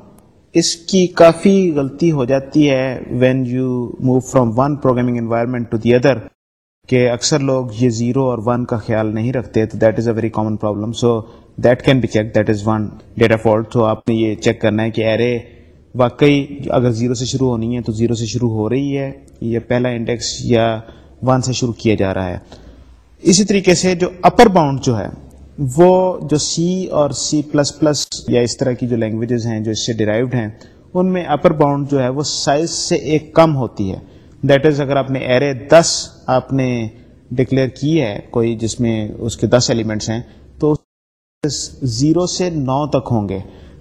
[SPEAKER 1] اس کی کافی غلطی ہو جاتی ہے when you move from one programming environment to the other کہ اکثر لوگ یہ زیرو اور ون کا خیال نہیں رکھتے، تو that is a very common problem so that can be check that is one data fault تو آپ نے یہ چیک کرنا ہے کہ ایرے واقعی اگر زیرو سے شروع ہونی ہے تو زیرو سے شروع ہو رہی ہے یا پہلا انڈیکس یا ون سے شروع کیا جا رہا ہے۔ اسی طریقے سے جو اپر باؤنڈ جو ہے، وہ جو سی اور سی پلس پلس یا اس طرح کی جو لینگویجز ہیں، جو اس سے ڈرائیوڈ ہیں، ان میں اپر باؤنڈ جو ہے، وہ سائز سے ایک کم ہوتی ہے۔ دیٹ از اگر آپ نے ایرے دس آپ نے ڈکلیئر کی ہے، کوئی جس میں اس کے دس ایلیمنٹس ہیں، تو زیرو سے نو تک ہوں گے۔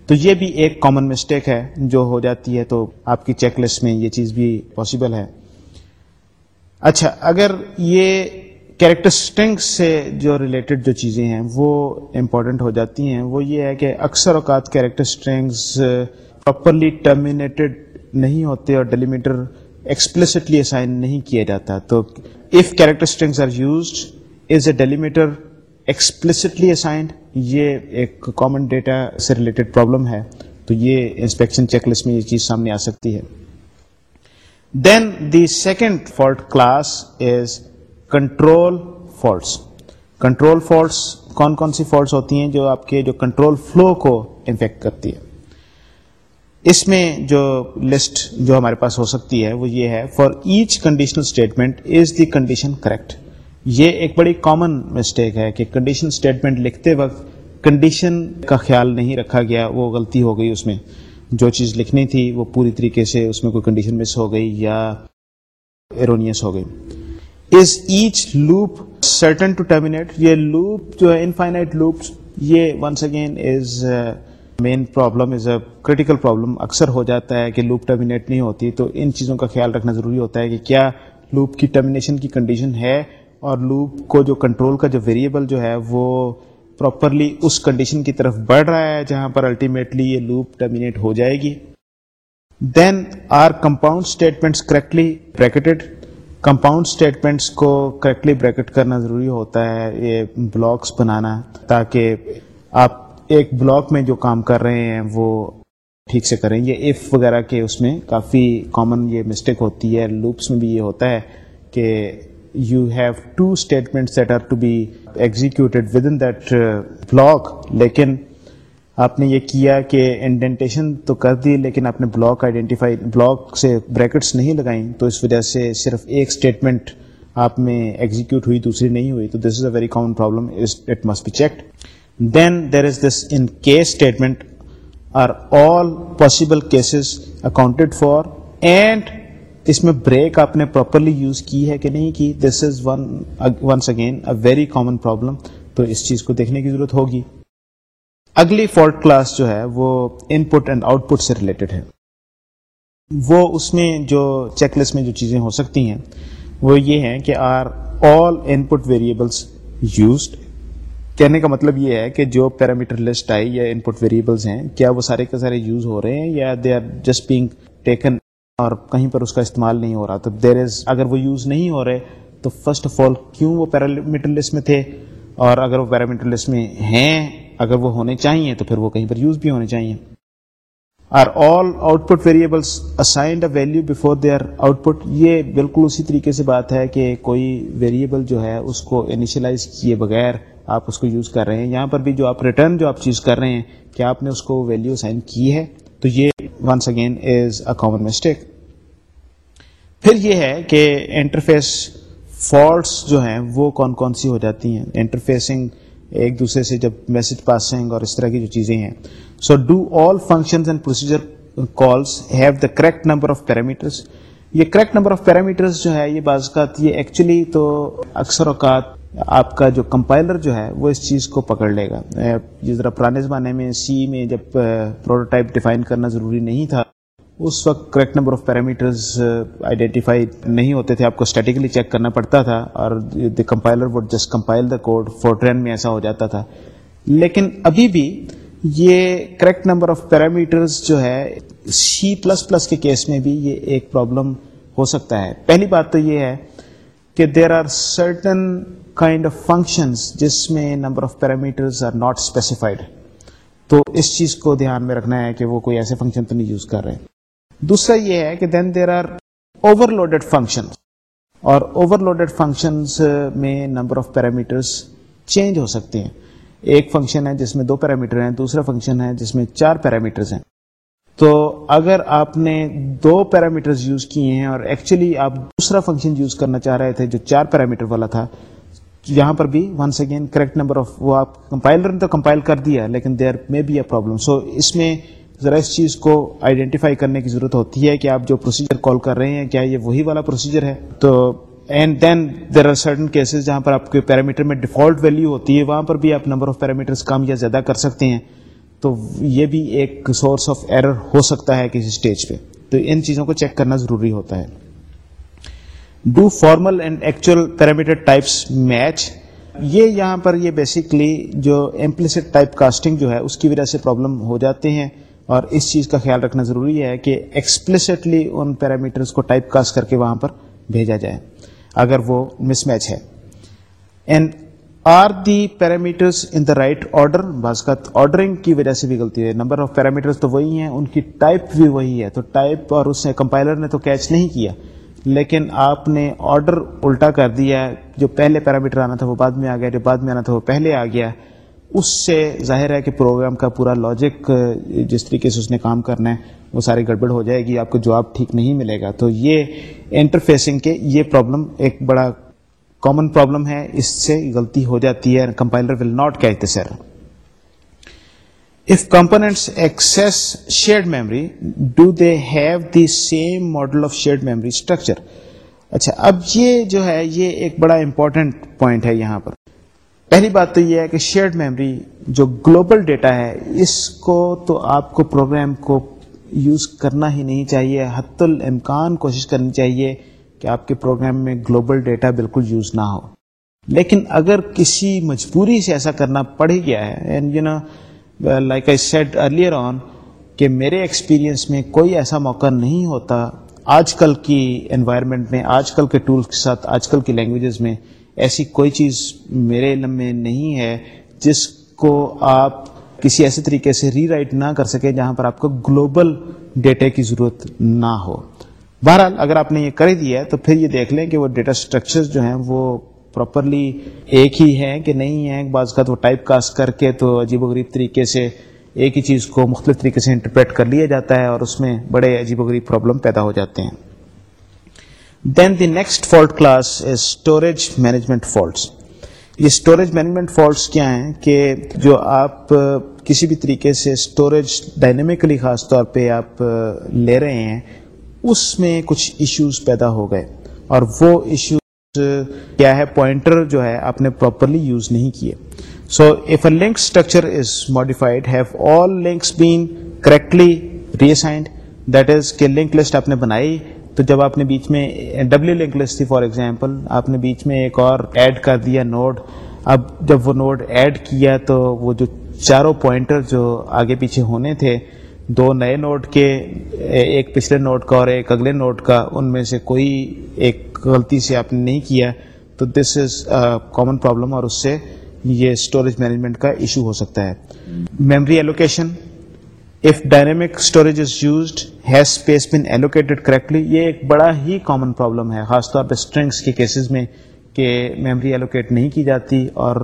[SPEAKER 1] تو یہ بھی ایک کامن مسٹیک ہے جو ہو جاتی ہے تو آپ کی چیک لسٹ میں یہ چیز بھی پاسبل ہے۔ اچھا اگر یہ کیریکٹرسٹنگ سے جو ریلیٹڈ جو چیزیں ہیں وہ امپورٹنٹ ہو جاتی ہیں، وہ یہ ہے کہ اکثر اوقات کیریکٹرسٹنگس پراپرلی ٹرمینیٹڈ نہیں ہوتے اور ڈیلیمیٹر ایکسپلسٹلی اسائن نہیں کیا جاتا۔ تو if character strings are used is a delimiter explicitly assigned یہ ایک کامن ڈیٹا سے ریلیٹڈ پرابلم ہے، تو یہ انسپیکشن چیک لسٹ میں یہ چیز سامنے آ سکتی ہے۔ Then the second fault class is control faults control faults کون کون سی فالٹس ہوتی ہیں جو آپ کے جو کنٹرول فلو کو انفیکٹ کرتی ہے؟ اس میں جو لسٹ جو ہمارے پاس ہو سکتی ہے وہ یہ ہے for each conditional statement is the condition correct یہ ایک بڑی کامن مسٹیک ہے کہ کنڈیشن اسٹیٹمنٹ لکھتے وقت کنڈیشن کا خیال نہیں رکھا گیا، وہ غلطی ہو گئی اس میں۔ جو چیز لکھنی تھی، وہ پوری طریقے سے اس میں کوئی کنڈیشن مس ہو گئی یا ایرونیس ہو گئی۔ Is each loop certain to terminate یہ لوپ جو ہے انفائنائٹ لوپ یہ once again is main problem is a critical problem اکثر ہو جاتا ہے کہ لوپ ٹرمینیٹ نہیں ہوتی، تو ان چیزوں کا خیال رکھنا ضروری ہوتا ہے کہ کیا لوپ کی ٹرمینیشن کی کنڈیشن ہے۔ اور لوپ کو جو کنٹرول کا جو ویریبل جو ہے وہ پراپرلی اس کنڈیشن کی طرف بڑھ رہا ہے جہاں پر الٹیمیٹلی یہ لوپ ٹرمینیٹ ہو جائے گی۔ Then are compound statements correctly bracketed compound statements کو کریکٹلی بریکٹ کرنا ضروری ہوتا ہے، یہ بلاکس بنانا، تاکہ آپ ایک بلاک میں جو کام کر رہے ہیں وہ ٹھیک سے کریں۔ یہ ایف وغیرہ کے اس میں کافی کامن یہ مسٹیک ہوتی ہے لوپس میں بھی یہ ہوتا ہے کہ you have two statement that are to be executed within that block لیکن آپ نے یہ کیا کہ انڈینٹیشن تو کر دی لیکن آپ نے بلاک آئیڈینٹیفائی بلاک سے بریکٹس نہیں لگائیں تو اس وجہ سے صرف ایک اسٹیٹمنٹ آپ میں ایگزیکیوٹ ہوئی دوسری نہیں ہوئی تو this is a very common problem it must be checked then there is this in case statement are all possible cases accounted for and اس میں بریک آپ نے پراپرلی یوز کی ہے کہ نہیں کی this is one once again a very common problem تو اس چیز کو دیکھنے کی ضرورت ہوگی۔ اگلی فالٹ کلاس جو ہے وہ ان پٹ اینڈ آؤٹ پٹ سے ریلیٹڈ ہے۔ وہ اس میں جو چیک لسٹ میں جو چیزیں ہو سکتی ہیں، وہ یہ ہیں کہ are all input variables used کہنے کا مطلب یہ ہے کہ جو پیرامیٹر لسٹ آئی یا ان پٹ ویریبلس ہیں، کیا وہ سارے کے سارے یوز ہو رہے ہیں یا they are just being taken اور کہیں پر اس کا استعمال نہیں ہو رہا۔ تو دیر از اگر وہ یوز نہیں ہو رہے، تو فرسٹ آف آل کیوں وہ پیرامیٹر لسٹ میں تھے؟ اور اگر وہ پیرامیٹر لسٹ میں ہیں، اگر وہ ہونے چاہیے، تو پھر وہ کہیں پر یوز بھی ہونے چاہیے۔ Are all output variables assigned a value before their output یہ بالکل اسی طریقے سے بات ہے کہ کوئی ویریبل جو ہے، اس کو انیشلائز کیے بغیر آپ اس کو یوز کر رہے ہیں۔ یہاں پر بھی جو آپ ریٹرن جو آپ چیز کر رہے ہیں، کیا آپ نے اس کو ویلو سائن کی ہے؟ تو یہ once again is a common mistake پھر یہ ہے کہ انٹرفیس فالٹس جو ہیں وہ کون کون سی ہو جاتی ہیں؟ انٹرفیسنگ ایک دوسرے سے جب میسج پاسنگ اور اس طرح کی جو چیزیں ہیں۔ So do all function and procedure calls have the correct number of parameters یہ کریکٹ نمبر آف پیرامیٹرس جو ہے، یہ بعض اوقات یہ ایکچولی تو اکثر اوقات آپ کا جو کمپائلر جو ہے، وہ اس چیز کو پکڑ لے گا۔ جس طرح پرانے زمانے میں، سی میں جب پروٹوٹائپ ڈیفائن کرنا ضروری نہیں تھا۔ اس وقت correct number of parameters identify نہیں ہوتے تھے، آپ کو اسٹیٹیکلی چیک کرنا پڑتا تھا اور the compiler would just compile the code Fortran میں ایسا ہو جاتا تھا۔ لیکن ابھی بھی یہ کریکٹ نمبر آف پیرامیٹرز جو ہے سی پلس پلس کے کیس میں بھی یہ ایک پرابلم ہو سکتا ہے۔ پہلی بات تو یہ ہے کہ there are certain kind of functions جس میں number of parameters are not specified تو اس چیز کو دھیان میں رکھنا ہے کہ وہ کوئی ایسے فنکشن تو نہیں یوز کر رہے۔ دوسرا یہ ہے کہ then there are overloaded function اور اوور لوڈیڈ فنکشنز میں نمبر آف پیرامیٹرز چینج ہو سکتے ہیں۔ ایک فنکشن ہے جس میں دو پیرامیٹر ہیں، دوسرا فنکشن ہے جس میں چار پیرامیٹرز ہیں۔ تو اگر آپ نے دو پیرامیٹرز یوز کیے ہیں اور ایکچولی آپ دوسرا فنکشن یوز کرنا چاہ رہے تھے جو چار پیرامیٹر والا تھا، یہاں پر بھی once again correct number of وہ آپ کمپائلر نے تو کمپائل کر دیا، لیکن دیر may be a problem so اس میں ذرا اس چیز کو آئیڈینٹیفائی کرنے کی ضرورت ہوتی ہے کہ آپ جو پروسیجر کال کر رہے ہیں، کیا یہ وہی والا پروسیجر ہے؟ تو and then there are certain cases جہاں پر آپ کے پیرامیٹر میں ڈیفالٹ ویلو ہوتی ہے، وہاں پر بھی آپ نمبر آف پیرامیٹر کم یا زیادہ کر سکتے ہیں۔ تو یہ بھی ایک سورس آف ایرر ہو سکتا ہے کسی اسٹیج پہ۔ تو ان چیزوں کو چیک کرنا ضروری ہوتا ہے۔ Do formal and actual parameter types match یہ یہاں پر یہ بیسکلی جو امپلسٹ ٹائپ کاسٹنگ جو ہے، اس کی وجہ سے پرابلم ہو جاتے ہیں۔ اور اس چیز کا خیال رکھنا ضروری ہے کہ ایکسپلسٹلی ان پیرامیٹرس کو ٹائپ کاسٹ کر کے وہاں پر بھیجا جائے، اگر وہ مس میچ ہے۔ And are the parameters in the right order بعض کا آرڈرنگ کی وجہ سے بھی غلطی ہے نمبر آف پیرامیٹرس تو وہی ہیں، ان کی ٹائپ بھی وہی ہے۔ تو ٹائپ اور اس نے کمپائلر نے تو کیچ نہیں کیا، لیکن آپ نے آرڈر الٹا کر دیا جو پہلے پیرامیٹر آنا تھا وہ بعد میں آ گیا، جو بعد میں آنا تھا وہ پہلے آ گیا۔ اس سے ظاہر ہے کہ پروگرام کا پورا لاجک جس طریقے سے اس نے کام کرنا ہے وہ ساری گڑبڑ ہو جائے گی آپ کو جواب ٹھیک نہیں ملے گا۔ تو یہ انٹرفیسنگ کے یہ پرابلم ایک بڑا کامن پرابلم ہے اس سے غلطی ہو جاتی ہے compiler will not catch the sir If components access shared memory, do they have the same model of shared memory structure? اچھا اب یہ جو ہے یہ ایک بڑا امپورٹنٹ پوائنٹ ہے یہاں پر۔ پہلی بات تو یہ ہے کہ شیئرڈ میموری جو گلوبل ڈیٹا ہے، اس کو تو آپ کو پروگرام کو یوز کرنا ہی نہیں چاہیے حت الامکان کوشش کرنی چاہیے کہ آپ کے پروگرام میں گلوبل ڈیٹا بالکل یوز نہ ہو۔ لیکن اگر کسی مجبوری سے ایسا کرنا پڑ گیا ہے and you know like I said earlier on کہ میرے ایکسپیرئنس میں کوئی ایسا موقع نہیں ہوتا آج کل کی انوائرمنٹ میں، آج کل کے ٹولس کے ساتھ، آج کل کی لینگویجز میں ایسی کوئی چیز میرے علم میں نہیں ہے جس کو آپ کسی ایسے طریقے سے ری رائٹ نہ کر سکیں جہاں پر آپ کو گلوبل ڈیٹا کی ضرورت نہ ہو۔ بہرحال اگر آپ نے یہ کر دیا ہے تو پھر یہ دیکھ لیں کہ وہ ڈیٹا اسٹرکچر جو ہیں وہ پراپرلی ایک ہی ہیں کہ نہیں ہیں۔ بعض کا تو ٹائپ کاسٹ کر کے تو عجیب و غریب طریقے سے ایک ہی چیز کو مختلف طریقے سے انٹرپریٹ کر لیا جاتا ہے اور اس میں بڑے عجیب و غریب پرابلم پیدا ہو جاتے ہیں۔ Then the next fault class is storage management faults یہ اسٹوریج مینجمنٹ فالٹس کیا ہیں کہ جو آپ کسی بھی طریقے سے اسٹوریج ڈائنمیکلی خاص طور پہ آپ لے رہے ہیں، اس میں کچھ ایشوز پیدا ہو گئے۔ اور وہ ایشوز کیا ہے؟ پوائنٹر جو ہے، آپ نے پراپرلی یوز نہیں کیے۔ So if a link structure is modified have all links been correctly reassigned that is کہ لنک لسٹ آپ نے بنائی تو جب آپ نے بیچ میں ڈبلو لنک لسٹ تھی فار ایگزامپل آپ نے بیچ میں ایک اور ایڈ کر دیا نوڈ اب جب وہ نوڈ ایڈ کیا تو وہ جو چاروں پوائنٹر جو آگے پیچھے ہونے تھے، دو نئے نوٹ کے، ایک پچھلے نوٹ کا اور ایک اگلے نوٹ کا، ان میں سے کوئی ایک غلطی سے آپ نے نہیں کیا، تو دس از کامن پرابلم اور اس سے یہ اسٹوریج مینجمنٹ کا ایشو ہو سکتا ہے. Memory allocation if dynamic storage is used has space been allocated correctly یہ ایک بڑا ہی کامن پرابلم ہے، خاص طور پہ اسٹرنگس کے کیسز میں کہ میمری ایلوکیٹ نہیں کی جاتی اور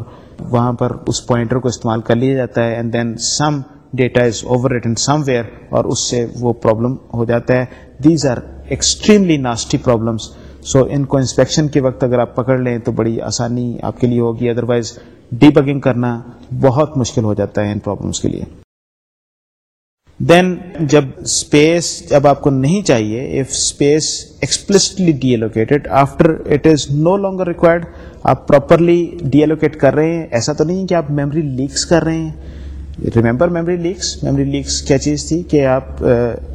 [SPEAKER 1] وہاں پر اس پوائنٹر کو استعمال کر لیا جاتا ہے and then some data is overwritten somewhere اور اس سے وہ پرابلم ہو جاتا ہے۔ These are extremely nasty problems so ان کو انسپیکشن کے وقت اگر آپ پکڑ لیں تو بڑی آسانی آپ کے لیے ہوگی ادروائز ڈی بگنگ کرنا بہت مشکل ہو جاتا ہے ان پرابلمس کے لیے۔ دین جب اسپیس جب آپ کو نہیں چاہیے if space explicitly deallocated after it is no longer required آپ پراپرلی ڈی ایلوکیٹ کر رہے ہیں۔ ایسا تو نہیں کہ آپ میموری لیکس کر رہے ہیں۔ Remember memory leaks memory leaks کیا چیز تھی کہ آپ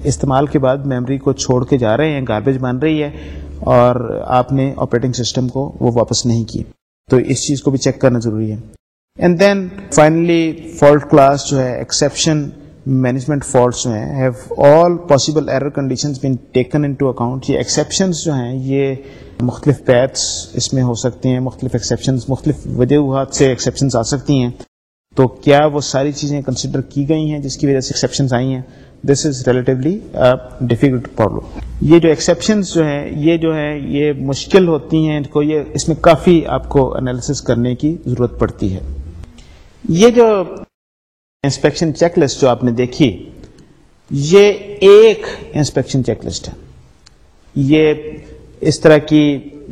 [SPEAKER 1] استعمال کے بعد میموری کو چھوڑ کے جا رہے ہیں گاربیج بن رہی ہے اور آپ نے آپریٹنگ سسٹم کو وہ واپس نہیں کی تو اس چیز کو بھی چیک کرنا ضروری ہے۔ And then finally fault class جو ہے ایکسیپشن مینجمنٹ فالٹس جو ہیں have all possible error conditions been taken into account یہ ایکسیپشنس جو ہیں، یہ مختلف پیتھس اس میں ہو سکتے ہیں، مختلف ایکسیپشنز مختلف وجوہات سے ایکسیپشنز آ سکتی ہیں. تو کیا وہ ساری چیزیں کنسیڈر کی گئی ہیں جس کی وجہ سے ایکسیپشنز آئی ہیں؟ This is relatively difficult problem یہ جو ایکسیپشنز جو ہیں، یہ جو ہے یہ مشکل ہوتی ہیں کو یہ اس میں کافی آپ کو انالیسس کرنے کی ضرورت پڑتی ہے. یہ جو انسپیکشن چیک لسٹ جو آپ نے دیکھی، یہ ایک انسپیکشن چیک لسٹ ہے۔ یہ اس طرح کی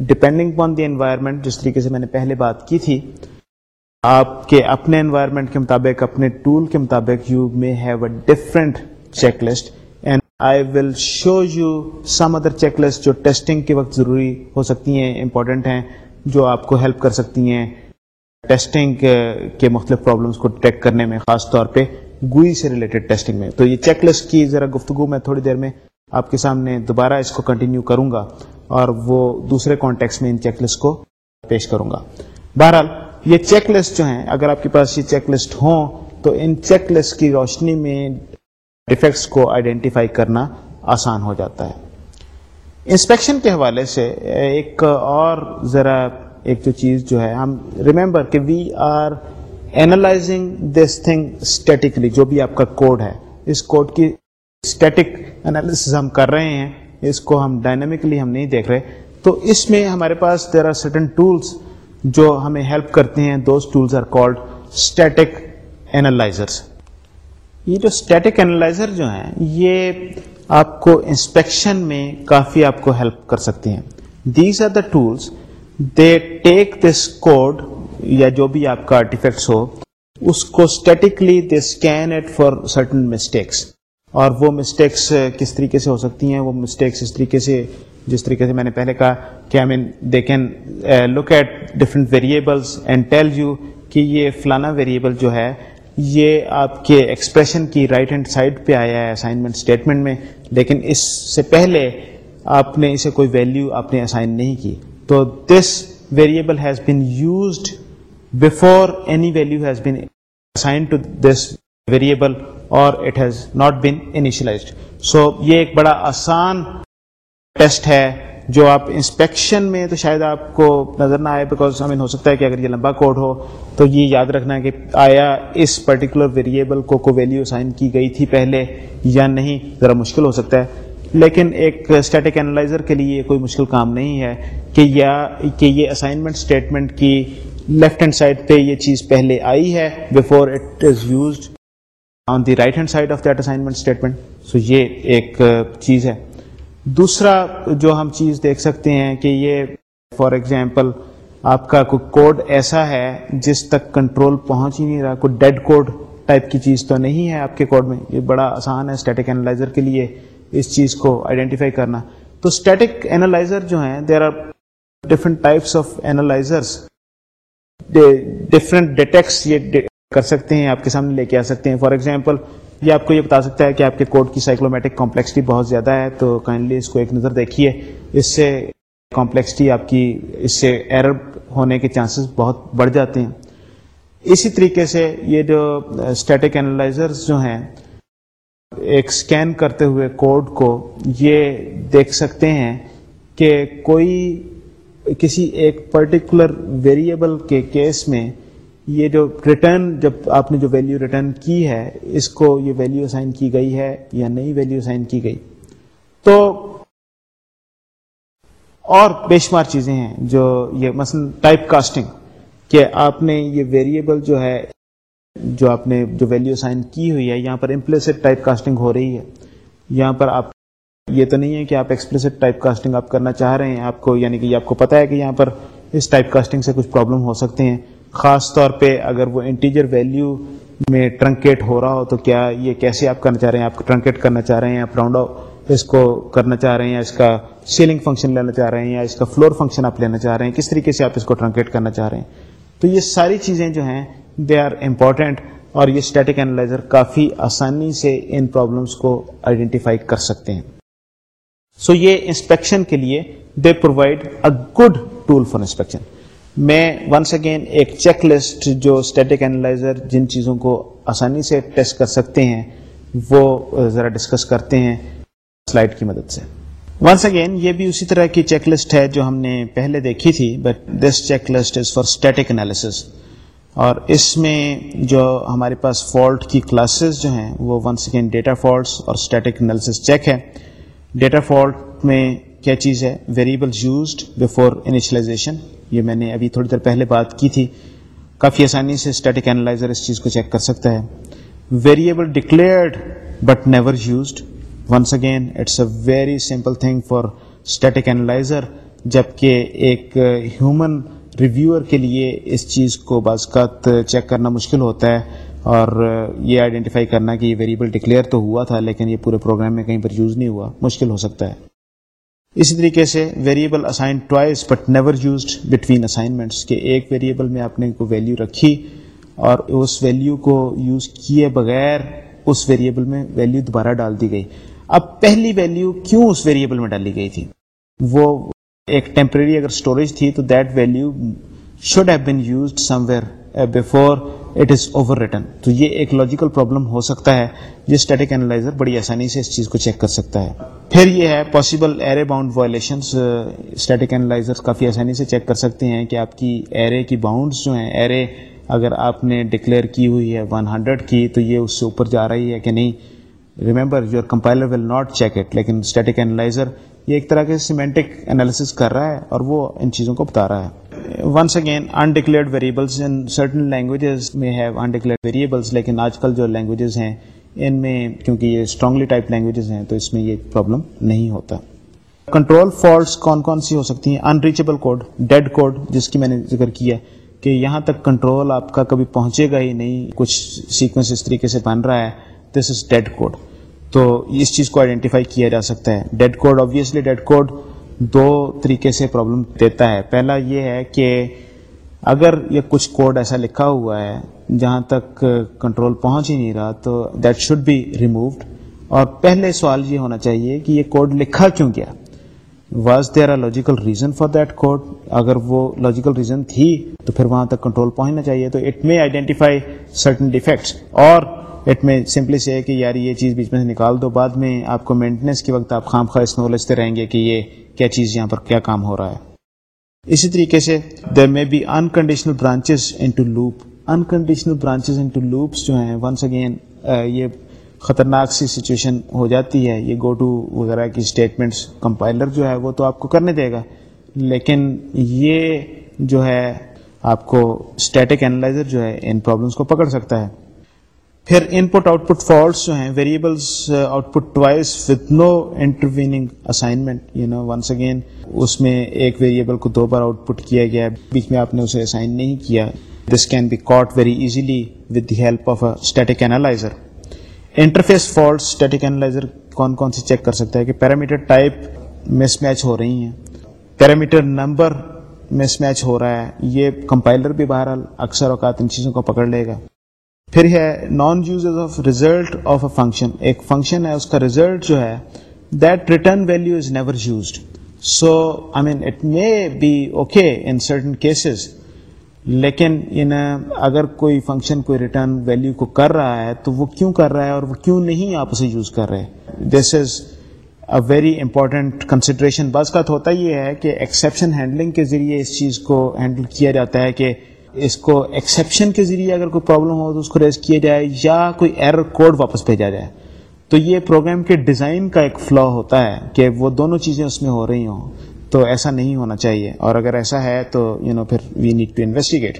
[SPEAKER 1] ڈپینڈنگ آن دی انوائرمنٹ جس طریقے سے میں نے پہلے بات کی تھی، آپ کے اپنے انوائرمنٹ کے مطابق، اپنے ٹول کے مطابق you may have a different check list and I will show you some other check list جو ٹیسٹنگ کے وقت ضروری ہو سکتی ہیں امپورٹنٹ ہیں، جو آپ کو ہیلپ کر سکتی ہیں۔ ٹیسٹنگ uh, کے مختلف پرابلمس کو ڈیٹیکٹ کرنے میں، خاص طور پہ گوئی سے ریلیٹڈ ٹیسٹنگ میں۔ تو یہ چیک لسٹ کی ذرا گفتگو میں تھوڑی دیر میں آپ کے سامنے دوبارہ اس کو کنٹینیو کروں گا اور وہ دوسرے کانٹیکس میں ان چیک لسٹ کو پیش کروں گا۔ بہرحال، یہ چیک لسٹ جو ہیں، اگر آپ کے پاس یہ چیک لسٹ ہوں، تو ان چیک لسٹ کی روشنی میں ڈیفیکٹس کو آئیڈینٹیفائی کرنا آسان ہو جاتا ہے۔ انسپیکشن کے حوالے سے ایک اور ذرا ایک جو چیز جو ہے، ہم ریمبر کہ we are analysing this thing statically جو بھی آپ کا کوڈ ہے۔ اس کوڈ کی اسٹیٹک انالیس ہم کر رہے ہیں، اس کو ہم ڈائنامکلی ہم نہیں دیکھ رہے۔ تو اس میں ہمارے پاس دیر آر سرٹن ٹولس جو ہمیں ہیلپ کرتے ہیں۔ Those tools are called static analysers یہ جو اسٹیٹک اینالائزر جو ہیں، یہ آپ کو انسپیکشن میں کافی آپ کو ہیلپ کر سکتے ہیں۔ These are the tools they take this code یا جو بھی آپ کا آرٹیفیکٹس ہو، اس کو statically they scan it for certain mistakes اور وہ مسٹیکس کس طریقے سے ہو سکتی ہیں، وہ مسٹیکس اس طریقے سے، جس طریقے سے میں نے پہلے کہا کہ I mean they can look at different variables and tell you کہ یہ فلانا ویریبل جو ہے، یہ آپ کے ایکسپریشن کی رائٹ ہینڈ سائڈ پہ آیا ہے اسائنمنٹ اسٹیٹمنٹ میں، لیکن اس سے پہلے آپ نے اسے کوئی ویلیو آپ نے اسائن نہیں کی۔ تو this variable has been used before any value has been assign to this variable اور it has not been initialised so یہ ایک بڑا آسان ٹیسٹ ہے جو آپ انسپیکشن میں تو شاید آپ کو نظر نہ آئے بیکاز ہمیں ہو سکتا ہے کہ اگر یہ لمبا کوڈ ہو تو یہ یاد رکھنا ہے کہ آیا اس پرٹیکولر ویریبل کو کو ویلیو سائن کی گئی تھی پہلے یا نہیں، ذرا مشکل ہو سکتا ہے۔ لیکن ایک اسٹیٹک اینالائزر کے لیے کوئی مشکل کام نہیں ہے کہ یا کہ یہ اسائنمنٹ اسٹیٹمنٹ کی لیفٹ ہینڈ سائڈ پہ یہ چیز پہلے آئی ہے before it is used on the right hand side of that assignment statement so یہ ایک چیز ہے۔ دوسرا جو ہم چیز دیکھ سکتے ہیں کہ یہ فار ایگزامپل آپ کا کوئی کوڈ ایسا ہے جس تک کنٹرول پہنچ ہی نہیں رہا، کوئی ڈیڈ کوڈ ٹائپ کی چیز تو نہیں ہے آپ کے کوڈ میں۔ یہ بڑا آسان ہے اسٹیٹک اینالائزر کے لیے۔ اس چیز کو آئیڈینٹیفائی کرنا۔ تو اسٹیٹک اینالائزر جو ہیں there are different types of analysers different detects یہ کر سکتے ہیں، آپ کے سامنے لے کے آ سکتے ہیں۔ فار ایگزامپل یہ آپ کو یہ بتا سکتا ہے کہ آپ کے کوڈ کی سائیکلومیٹک کمپلیکسٹی بہت زیادہ ہے۔ تو کائنڈلی اس کو ایک نظر دیکھیے۔ اس سے کمپلیکسٹی آپ کی اس سے ایرر ہونے کے چانسز بہت بڑھ جاتے ہیں۔ اسی طریقے سے یہ جو uh, اسٹیٹک اینالائزرز جو ہیں ایک سکین کرتے ہوئے کوڈ کو یہ دیکھ سکتے ہیں کہ کوئی کسی ایک پرٹیکولر ویریبل کے کیس میں یہ جو ریٹرن جب آپ نے جو ویلیو ریٹرن کی ہے، اس کو یہ ویلیو اسائن کی گئی ہے یا نئی ویلیو اسائن کی گئی۔ تو اور بے شمار چیزیں ہیں جو یہ مثلا ٹائپ کاسٹنگ کہ آپ نے یہ ویریبل جو ہے جو آپ نے جو ویلیو اسائن کی ہوئی ہے، یہاں پر امپلیسٹ ٹائپ کاسٹنگ ہو رہی ہے۔ یہاں پر آپ یہ تو نہیں ہے کہ آپ ایکسپلسٹ ٹائپ کاسٹنگ آپ کرنا چاہ رہے ہیں۔ آپ کو یعنی کہ آپ کو پتا ہے کہ یہاں پر اس ٹائپ کاسٹنگ سے کچھ پرابلم ہو سکتے ہیں۔ خاص طور پہ اگر وہ انٹیجر ویلیو میں ٹرنکیٹ ہو رہا ہو تو کیا یہ کیسے آپ کرنا چاہ رہے ہیں؟ آپ ٹرنکیٹ کرنا چاہ رہے ہیں، آپ راؤنڈ اس کو کرنا چاہ رہے ہیں یا اس کا سیلنگ فنکشن لینا چاہ رہے ہیں یا اس کا فلور فنکشن آپ لینا چاہ رہے ہیں۔ کس طریقے سے آپ اس کو ٹرنکیٹ کرنا چاہ رہے ہیں؟ تو یہ ساری چیزیں جو ہیں دے آر امپورٹینٹ اور یہ اسٹیٹک اینالائزر کافی آسانی سے ان پرابلمس کو آئیڈینٹیفائی کر سکتے ہیں۔ سو so یہ انسپیکشن کے لیے they provide a good tool for inspection میں ونس اگین ایک چیک لسٹ جو اسٹیٹک اینالائزر جن چیزوں کو آسانی سے ٹیسٹ کر سکتے ہیں، وہ ذرا ڈسکس کرتے ہیں سلائڈ کی مدد سے۔ ونس اگین یہ بھی اسی طرح کی چیک لسٹ ہے جو ہم نے پہلے دیکھی تھی but this check list is for static analysis اور اس میں جو ہمارے پاس فالٹ کی کلاسز جو ہیں، وہ ونس اگین ڈیٹا فالٹس اور اسٹیٹک انالیسز چیک ہے۔ ڈیٹا فالٹ میں کیا چیز ہے؟ ویریبل یوزڈ بفور انیشلائزیشن یہ میں نے ابھی تھوڑی دیر پہلے بات کی تھی۔ کافی آسانی سے اسٹیٹک اینالائزر اس چیز کو چیک کر سکتا ہے۔ Variable declared but never used once again it's a very simple thing for static analyser جبکہ ایک ہیومن ریویور کے لیے اس چیز کو بعض کا چیک کرنا مشکل ہوتا ہے اور یہ آئیڈینٹیفائی کرنا کہ یہ ویریبل ڈکلیئر تو ہوا تھا لیکن یہ پورے پروگرام میں کہیں پر یوز نہیں ہوا، مشکل ہو سکتا ہے۔ اسی طریقے سے variable assign twice but never used between assignments کہ ایک ویریبل میں آپ نے کو ویلیو رکھی اور اس ویلیو کو یوز کیے بغیر اس ویریبل میں ویلیو دوبارہ ڈال دی گئی۔ اب پہلی ویلیو کیوں اس ویریبل میں ڈالی گئی تھی؟ وہ ایک ٹیمپرری اگر اسٹوریج تھی تو that value should have been used somewhere before it is overwritten تو یہ ایک لاجیکل پرابلم ہو سکتا ہے جو اسٹیٹک اینالائزر بڑی آسانی سے اس چیز کو چیک کر سکتا ہے۔ پھر یہ ہے possible array bound violation static analyser کافی آسانی سے چیک کر سکتے ہیں کہ آپ کی ایرے کی باؤنڈس جو ہیں ایرے اگر آپ نے ڈکلیئر کی ہوئی ہے 100 کی، تو یہ اس سے اوپر جا رہی ہے کہ نہیں۔ Remember your compiler will not check it لیکن اسٹیٹک اینالائزر یہ ایک طرح کے سیمینٹک انالیسس کر رہا ہے اور وہ ان چیزوں کو بتا رہا ہے۔ Once again undeclared variables in certain languages میں ہیو انڈکلیئرڈ ویریبلس لیکن آج کل جو لینگویجز ہیں، ان میں کیونکہ یہ اسٹرانگلی ٹائپ لینگویجز ہیں، تو اس میں یہ پرابلم نہیں ہوتا۔ کنٹرول فالٹس کون کون سی ہو سکتی ہیں؟ انریچبل کوڈ ڈیڈ کوڈ جس کی میں نے ذکر کیا کہ یہاں تک کنٹرول آپ کا کبھی پہنچے گا ہی نہیں، کچھ سیکوینس اس طریقے سے بن رہا ہے۔ دس از ڈیڈ کوڈ تو اس چیز کو آئیڈینٹیفائی کیا جا سکتا ہے۔ Dead code obviously dead code دو طریقے سے پرابلم دیتا ہے۔ پہلا یہ ہے کہ اگر یہ کچھ کوڈ ایسا لکھا ہوا ہے جہاں تک کنٹرول پہنچ ہی نہیں رہا تو دیٹ شوڈ بی ریموڈ اور پہلے سوال یہ ہونا چاہیے کہ یہ کوڈ لکھا کیوں گیا؟ Was there a logical reason for that code اگر وہ لاجیکل ریزن تھی تو پھر وہاں تک کنٹرول پہنچنا چاہیے۔ تو it may identify certain defects اور اٹ میں سمپلی سے کہ یار یہ چیز بیچ میں سے نکال دو، بعد میں آپ کو مینٹیننس کے وقت آپ خام خواہ اس میں الجھتے رہیں گے کہ یہ کیا چیز یہاں پر کیا کام ہو رہا ہے۔ اسی طریقے سے there may be unconditional branches into loop unconditional branches into loops جو ہیں ونس اگین یہ خطرناک سی سچویشن ہو جاتی ہے۔ یہ گو ٹو وغیرہ کی اسٹیٹمنٹس کمپائلر جو ہے، وہ تو آپ کو کرنے دے گا۔ لیکن یہ جو ہے، آپ کو اسٹیٹک اینالائزر جو ہے، ان پرابلمس کو پکڑ سکتا ہے۔ پھر ان پٹ آؤٹ پٹ فالٹس جو ہیں variables output twice with no intervening assignment you know once again اس میں ایک ویریبل کو دو بار آؤٹ پٹ کیا گیا، بیچ میں آپ نے اسے اسائن نہیں کیا. This can be caught very easily with the help of a static analyser interface fault static analyser کون کون سی چیک کر سکتا ہے کہ پیرامیٹر ٹائپ مس میچ ہو رہی ہیں؟ پیرامیٹر نمبر مس میچ ہو رہا ہے. یہ کمپائلر بھی بہرحال اکثر اوقات ان چیزوں کو پکڑ لے گا. پھر ہے non use of result of a function ایک فنکشن ہے، اس کا ریزلٹ جو ہے that return value is never used so I mean it may be okay in certain cases لیکن ان اگر کوئی فنکشن کوئی ریٹرن ویلو کو کر رہا ہے، تو وہ کیوں کر رہا ہے اور وہ کیوں نہیں آپ اسے یوز کر رہے؟ This is a very important consideration بس کا تو ہوتا یہ ہے کہ ایکسیپشن ہینڈلنگ کے ذریعے اس چیز کو ہینڈل کیا جاتا ہے کہ اس کو ایکسیپشن کے ذریعے اگر کوئی پرابلم ہو تو اس کو ریز کیا جائے یا کوئی ایرر کوڈ واپس بھیجا جائے۔ تو یہ پروگرام کے ڈیزائن کا ایک فلو ہوتا ہے کہ وہ دونوں چیزیں اس میں ہو رہی ہوں۔ تو ایسا نہیں ہونا چاہیے۔ اور اگر ایسا ہے تو یو نو پھر we need to investigate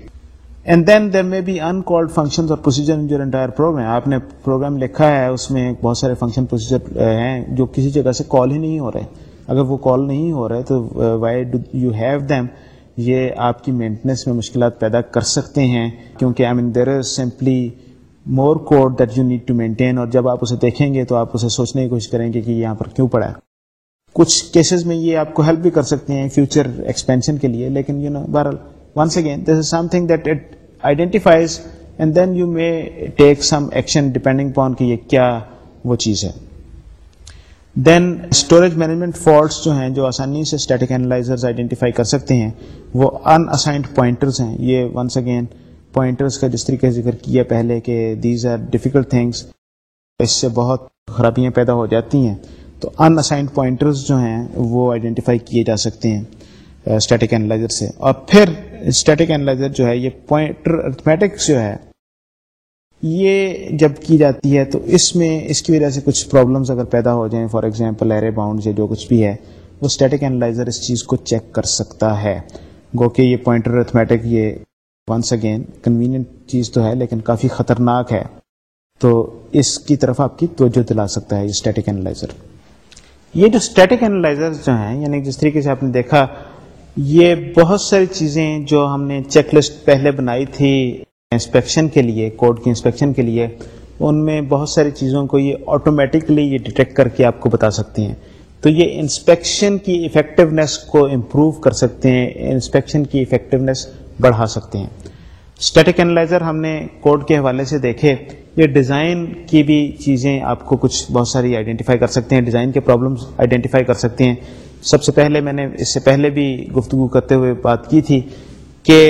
[SPEAKER 1] and then there may be uncalled function اور پروسیجر جو انٹائر پروگرام آپ نے پروگرام لکھا ہے، اس میں بہت سارے فنکشن پروسیجر ہیں جو کسی جگہ سے کال ہی نہیں ہو رہے۔ اگر وہ کال نہیں ہو رہے تو why do you have them یہ آپ کی مینٹننس میں مشکلات پیدا کر سکتے ہیں، کیونکہ I mean there is simply more code that you need to maintain اور جب آپ اسے دیکھیں گے تو آپ اسے سوچنے کی کوشش کریں گے کہ یہاں پر کیوں پڑا ہے۔ کچھ کیسز میں یہ آپ کو ہیلپ بھی کر سکتے ہیں فیوچر ایکسپینشن کے لیے، لیکن یو نو بہرحال once again this is something that it identifies and then you may take some action depending upon کہ یہ کیا وہ چیز ہے۔ دین اسٹوریج مینجمنٹ فالٹس جو ہیں، جو آسانی سے اسٹیٹک اینالائزرز آئیڈینٹیفائی کر سکتے ہیں، وہ ان اسائنڈ پوائنٹرز ہیں. یہ ونس اگین پوائنٹرز کا جس طریقے سے ذکر کیا پہلے کہ دیز آر ڈیفیکلٹ تھنگس اس سے بہت خرابیاں پیدا ہو جاتی ہیں. تو ان اسائنڈ پوائنٹرز جو ہیں، وہ آئیڈینٹیفائی کیے جا سکتے ہیں uh, اسٹیٹک اینالائزر سے. اور پھر اسٹیٹک اینالائزر جو ہے، یہ پوائنٹر ارتھمیٹکس جو ہے یہ جب کی جاتی ہے تو اس میں اس کی وجہ سے کچھ پرابلمس اگر پیدا ہو جائیں فار ایگزامپل ایرے باؤنڈ یا جو کچھ بھی ہے، وہ اسٹیٹک اینالائزر اس چیز کو چیک کر سکتا ہے۔ گو کہ یہ پوائنٹر ارتھمیٹک یہ ونس اگین کنوینئنٹ چیز تو ہے، لیکن کافی خطرناک ہے۔ تو اس کی طرف آپ کی توجہ دلا سکتا ہے یہ اسٹیٹک اینالائزر یہ جو اسٹیٹک اینالائزر جو ہیں یعنی جس طریقے سے آپ نے دیکھا، یہ بہت ساری چیزیں جو ہم نے چیک لسٹ پہلے بنائی تھی۔ انسپیکشن کے لیے، کوڈ کی انسپیکشن کے لیے ان میں بہت ساری چیزوں کو یہ آٹومیٹکلی یہ ڈیٹیکٹ کر کے آپ کو بتا سکتی ہیں۔ تو یہ انسپیکشن کی افیکٹونیس کو امپروو کر سکتے ہیں، انسپیکشن کی افیکٹونیس بڑھا سکتے ہیں۔ اسٹیٹک اینالائزر ہم نے کوڈ کے حوالے سے دیکھے۔ یہ ڈیزائن کی بھی چیزیں آپ کو کچھ بہت ساری آئیڈینٹیفائی کر سکتے ہیں ڈیزائن کے پرابلمس آئیڈینٹیفائی کر سکتے ہیں۔ سب سے پہلے میں نے، اس سے پہلے بھی گفتگو کرتے ہوئے بات کی تھی۔ کہ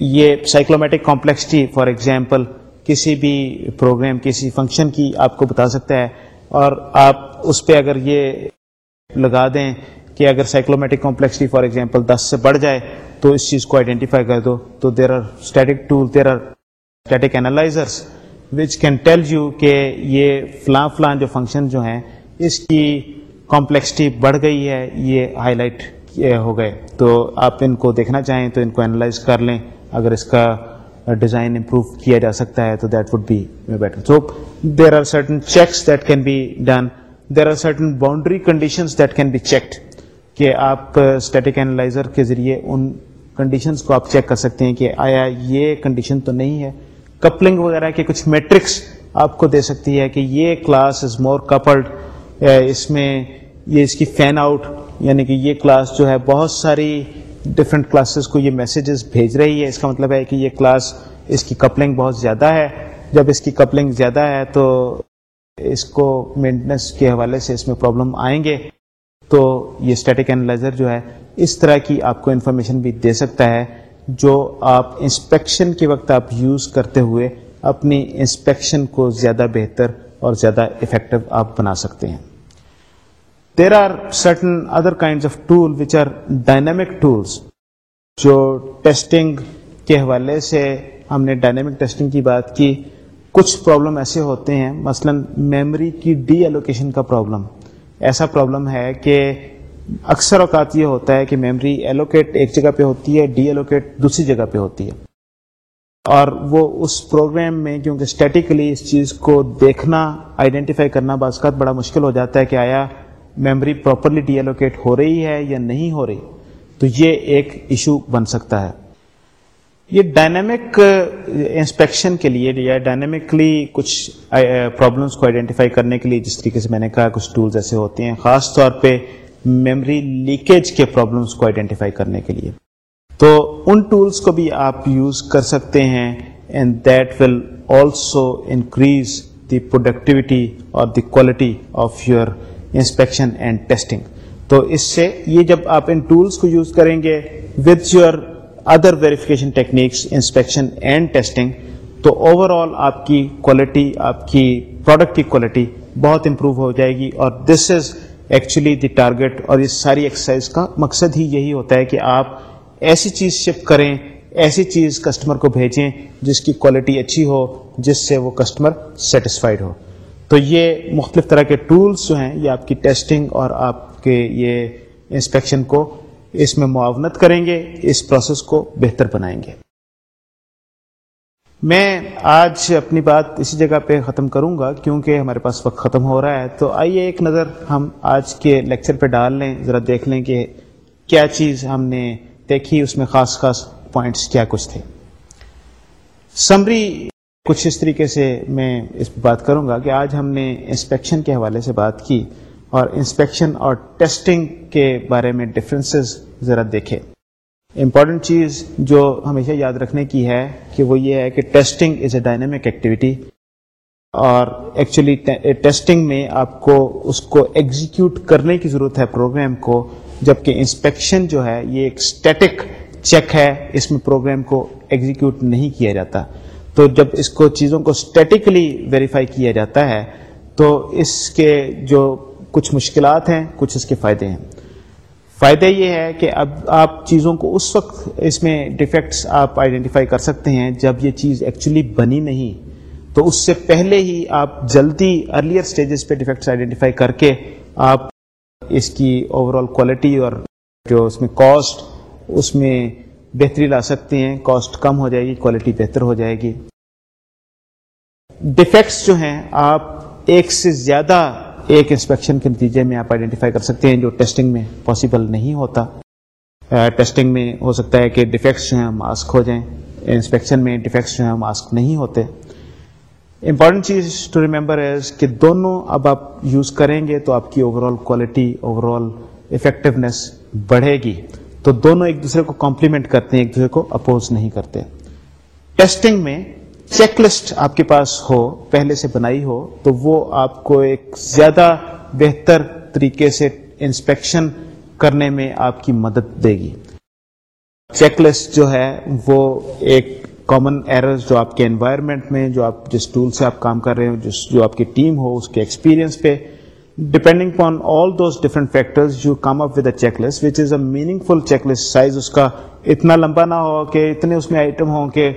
[SPEAKER 1] یہ سائیکلومیٹک کمپلیکسٹی فار ایگزامپل کسی بھی پروگرام کسی فنکشن کی آپ کو بتا سکتا ہے اور آپ اس پہ اگر یہ لگا دیں کہ اگر سائیکلومیٹک کمپلیکسٹی فار ایگزامپل دس سے بڑھ جائے تو اس چیز کو آئیڈینٹیفائی کر دو تو there are static tool there are static analysers which can tell you کہ یہ فلاں فلاں جو فنکشن جو ہیں اس کی کمپلیکسٹی بڑھ گئی ہے، یہ ہائی لائٹ ہو گئے۔ تو آپ ان کو دیکھنا چاہیں تو ان کو اینالائز کر لیں۔ اگر اس کا ڈیزائن امپروو کیا جا سکتا ہے تو that would be better so there are certain checks that can be done there are certain boundary conditions that can be checked کہ آپ uh, اسٹیٹک اینالائزر کے ذریعے ان کنڈیشنز کو آپ چیک کر سکتے ہیں کہ آیا یہ کنڈیشن تو نہیں ہے۔ کپلنگ وغیرہ کے کچھ میٹرکس آپ کو دے سکتی ہے کہ یہ کلاس از مور کپلڈ اس میں یہ اس کی فین آؤٹ یعنی کہ یہ کلاس جو ہے بہت ساری ڈفرینٹ کلاسز کو یہ میسیجز بھیج رہی ہے۔ اس کا مطلب ہے کہ یہ کلاس اس کی کپلنگ بہت زیادہ ہے۔ جب اس کی کپلنگ زیادہ ہے تو اس کو مینٹننس کے حوالے سے اس میں پرابلم آئیں گے۔ تو یہ اسٹیٹک اینالائزر جو ہے اس طرح کی آپ کو انفارمیشن بھی دے سکتا ہے جو آپ انسپیکشن کے وقت آپ یوز کرتے ہوئے اپنی انسپیکشن کو زیادہ بہتر اور زیادہ افیکٹو آپ بنا سکتے ہیں۔ There are certain other kind of tool which are dynamic tools جو ٹیسٹنگ کے حوالے سے ہم نے ڈائنامک ٹیسٹنگ کی بات کی، کچھ پرابلم ایسے ہوتے ہیں، مثلا میموری کی ڈی ایلوکیشن کا پرابلم ایسا پرابلم ہے کہ اکثر اوقات یہ ہوتا ہے کہ میموری ایلوکیٹ ایک جگہ پہ ہوتی ہے ڈی ایلوکیٹ دوسری جگہ پہ ہوتی ہے۔ اور وہ اس پروگرام میں، کیونکہ اسٹیٹیکلی اس چیز کو دیکھنا آئیڈینٹیفائی کرنا، بعض بڑا مشکل ہو جاتا ہے کہ آیا میموری پراپرلی ڈی ایلوکیٹ ہو رہی ہے یا نہیں ہو رہی، تو یہ ایک ایشو بن سکتا ہے۔ یہ ڈائنامک انسپیکشن uh, کے لیے یا ڈائنامکلی کچھ uh, پرابلمس کو آئیڈینٹیفائی کرنے کے لیے جس طریقے سے میں نے کہا، کچھ ٹولز ایسے ہوتے ہیں، خاص طور پہ میموری لیکیج کے پرابلمس کو آئیڈینٹیفائی کرنے کے لیے۔ تو ان ٹولس کو بھی آپ یوز کر سکتے ہیں and that will also increase the productivity اور the quality of your inspection and testing تو اس سے یہ جب آپ ان ٹولس کو یوز کریں گے with your other verification techniques inspection and testing تو اوور آل آپ کی کوالٹی آپ کی پروڈکٹ کی کوالٹی بہت امپروو ہو جائے گی اور دس از ایکچولی دی ٹارگیٹ اور اس ساری ایکسرسائز کا مقصد ہی یہی ہوتا ہے کہ آپ ایسی چیز شپ کریں، ایسی چیز کسٹمر کو بھیجیں جس کی کوالٹی اچھی ہو، جس سے وہ کسٹمر سیٹسفائڈ ہو۔ تو یہ مختلف طرح کے ٹولس جو ہیں، یہ آپ کی ٹیسٹنگ اور آپ کے یہ انسپیکشن کو اس میں معاونت کریں گے، اس پروسیس کو بہتر بنائیں گے۔ میں آج اپنی بات اسی جگہ پہ ختم کروں گا، کیونکہ ہمارے پاس وقت ختم ہو رہا ہے۔ تو آئیے ایک نظر ہم آج کے لیکچر پہ ڈال لیں، ذرا دیکھ لیں کہ کیا چیز ہم نے دیکھی، اس میں خاص خاص پوائنٹس کیا کچھ تھے۔ سمری کچھ اس طریقے سے میں اس پہ بات کروں گا کہ آج ہم نے انسپیکشن کے حوالے سے بات کی اور انسپیکشن اور ٹیسٹنگ کے بارے میں ڈفرینسز ذرا دیکھے امپورٹنٹ چیز جو ہمیشہ یاد رکھنے کی ہے کہ وہ یہ ہے کہ testing is a dynamic activity اور ایکچولی ٹیسٹنگ میں آپ کو اس کو ایگزیکیوٹ کرنے کی ضرورت ہے پروگرام کو، جبکہ انسپیکشن جو ہے یہ ایک اسٹیٹک چیک ہے، اس میں پروگرام کو ایگزیکیوٹ نہیں کیا جاتا۔ تو جب اس کو چیزوں کو اسٹیٹکلی ویریفائی کیا جاتا ہے، تو اس کے جو کچھ مشکلات ہیں، کچھ اس کے فائدے ہیں۔ فائدہ یہ ہے کہ اب آپ چیزوں کو اس وقت اس میں ڈیفیکٹس آپ آئیڈینٹیفائی کر سکتے ہیں جب یہ چیز ایکچولی بنی نہیں۔ تو اس سے پہلے ہی آپ جلدی ارلیئر اسٹیجز پہ ڈیفیکٹس آئیڈینٹیفائی کر کے آپ اس کی اوور آل کوالٹی اور جو اس میں کاسٹ اس میں بہتری لا سکتے ہیں کاسٹ کم ہو جائے گی کوالٹی بہتر ہو جائے گی۔ ڈیفیکٹس جو ہیں، آپ ایک سے زیادہ ایک انسپیکشن کے نتیجے میں آپ آئیڈینٹیفائی کر سکتے ہیں جو ٹیسٹنگ میں پاسبل نہیں ہوتا۔ ٹیسٹنگ میں ہو سکتا ہے کہ ڈیفیکٹس جو ہیں ماسک ہو جائیں۔ انسپیکشن میں ڈیفیکٹس جو ہیں ماسک نہیں ہوتے۔ امپورٹنٹ چیز ٹو ریمبر ایز کہ دونوں اب آپ یوز کریں گے تو آپ کی overall quality overall effectiveness بڑھے گی۔ تو دونوں ایک دوسرے کو کمپلیمنٹ کرتے ہیں، ایک دوسرے کو اپوز نہیں کرتے۔ ٹیسٹنگ میں چیک لسٹ آپ کے پاس ہو، پہلے سے بنائی ہو، تو وہ آپ کو ایک زیادہ بہتر طریقے سے انسپیکشن کرنے میں آپ کی مدد دے گی۔ چیک لسٹ جو ہے، وہ ایک کامن ایررز جو آپ کے انوائرمنٹ میں، جو آپ جس ٹول سے آپ کام کر رہے ہو، جس جو آپ کی ٹیم ہو، اس کے ایکسپیرینس پہ depending upon all those different factors you come up with a checklist which is a meaningful checklist size اس کا اتنا لمبا نہ ہو کہ اتنے اس میں آئٹم ہوں کہ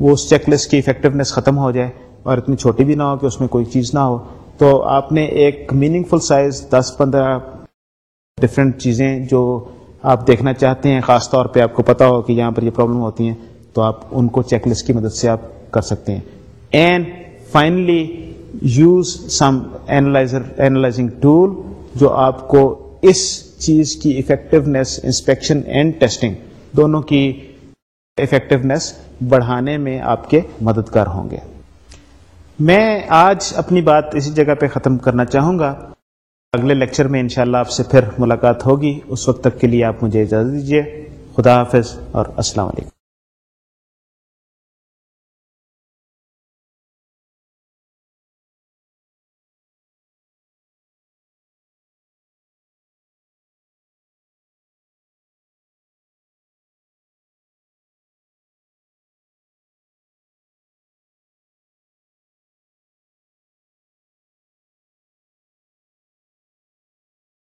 [SPEAKER 1] وہ اس چیک لسٹ کی افیکٹونیس ختم ہو جائے اور اتنی چھوٹی بھی نہ ہو کہ اس میں کوئی چیز نہ ہو تو آپ نے ایک میننگ فل سائز دس پندرہ ڈفرینٹ چیزیں جو آپ دیکھنا چاہتے ہیں، خاص طور پہ آپ کو پتا ہو کہ یہاں پر یہ پرابلم ہوتی ہیں، تو آپ ان کو چیک لسٹ کی مدد سے آپ کر سکتے ہیں. And finally use some analyser analysing tool جو آپ کو اس چیز کی افیکٹونیس انسپیکشن اینڈ ٹیسٹنگ دونوں کی افیکٹونیس بڑھانے میں آپ کے مددگار ہوں گے۔ میں آج اپنی بات اسی جگہ پہ ختم کرنا چاہوں گا۔ اگلے لیکچر میں انشاءاللہ آپ سے پھر ملاقات ہوگی۔ اس وقت تک کے لیے آپ مجھے اجازت دیجیے خدا حافظ اور السلام علیکم۔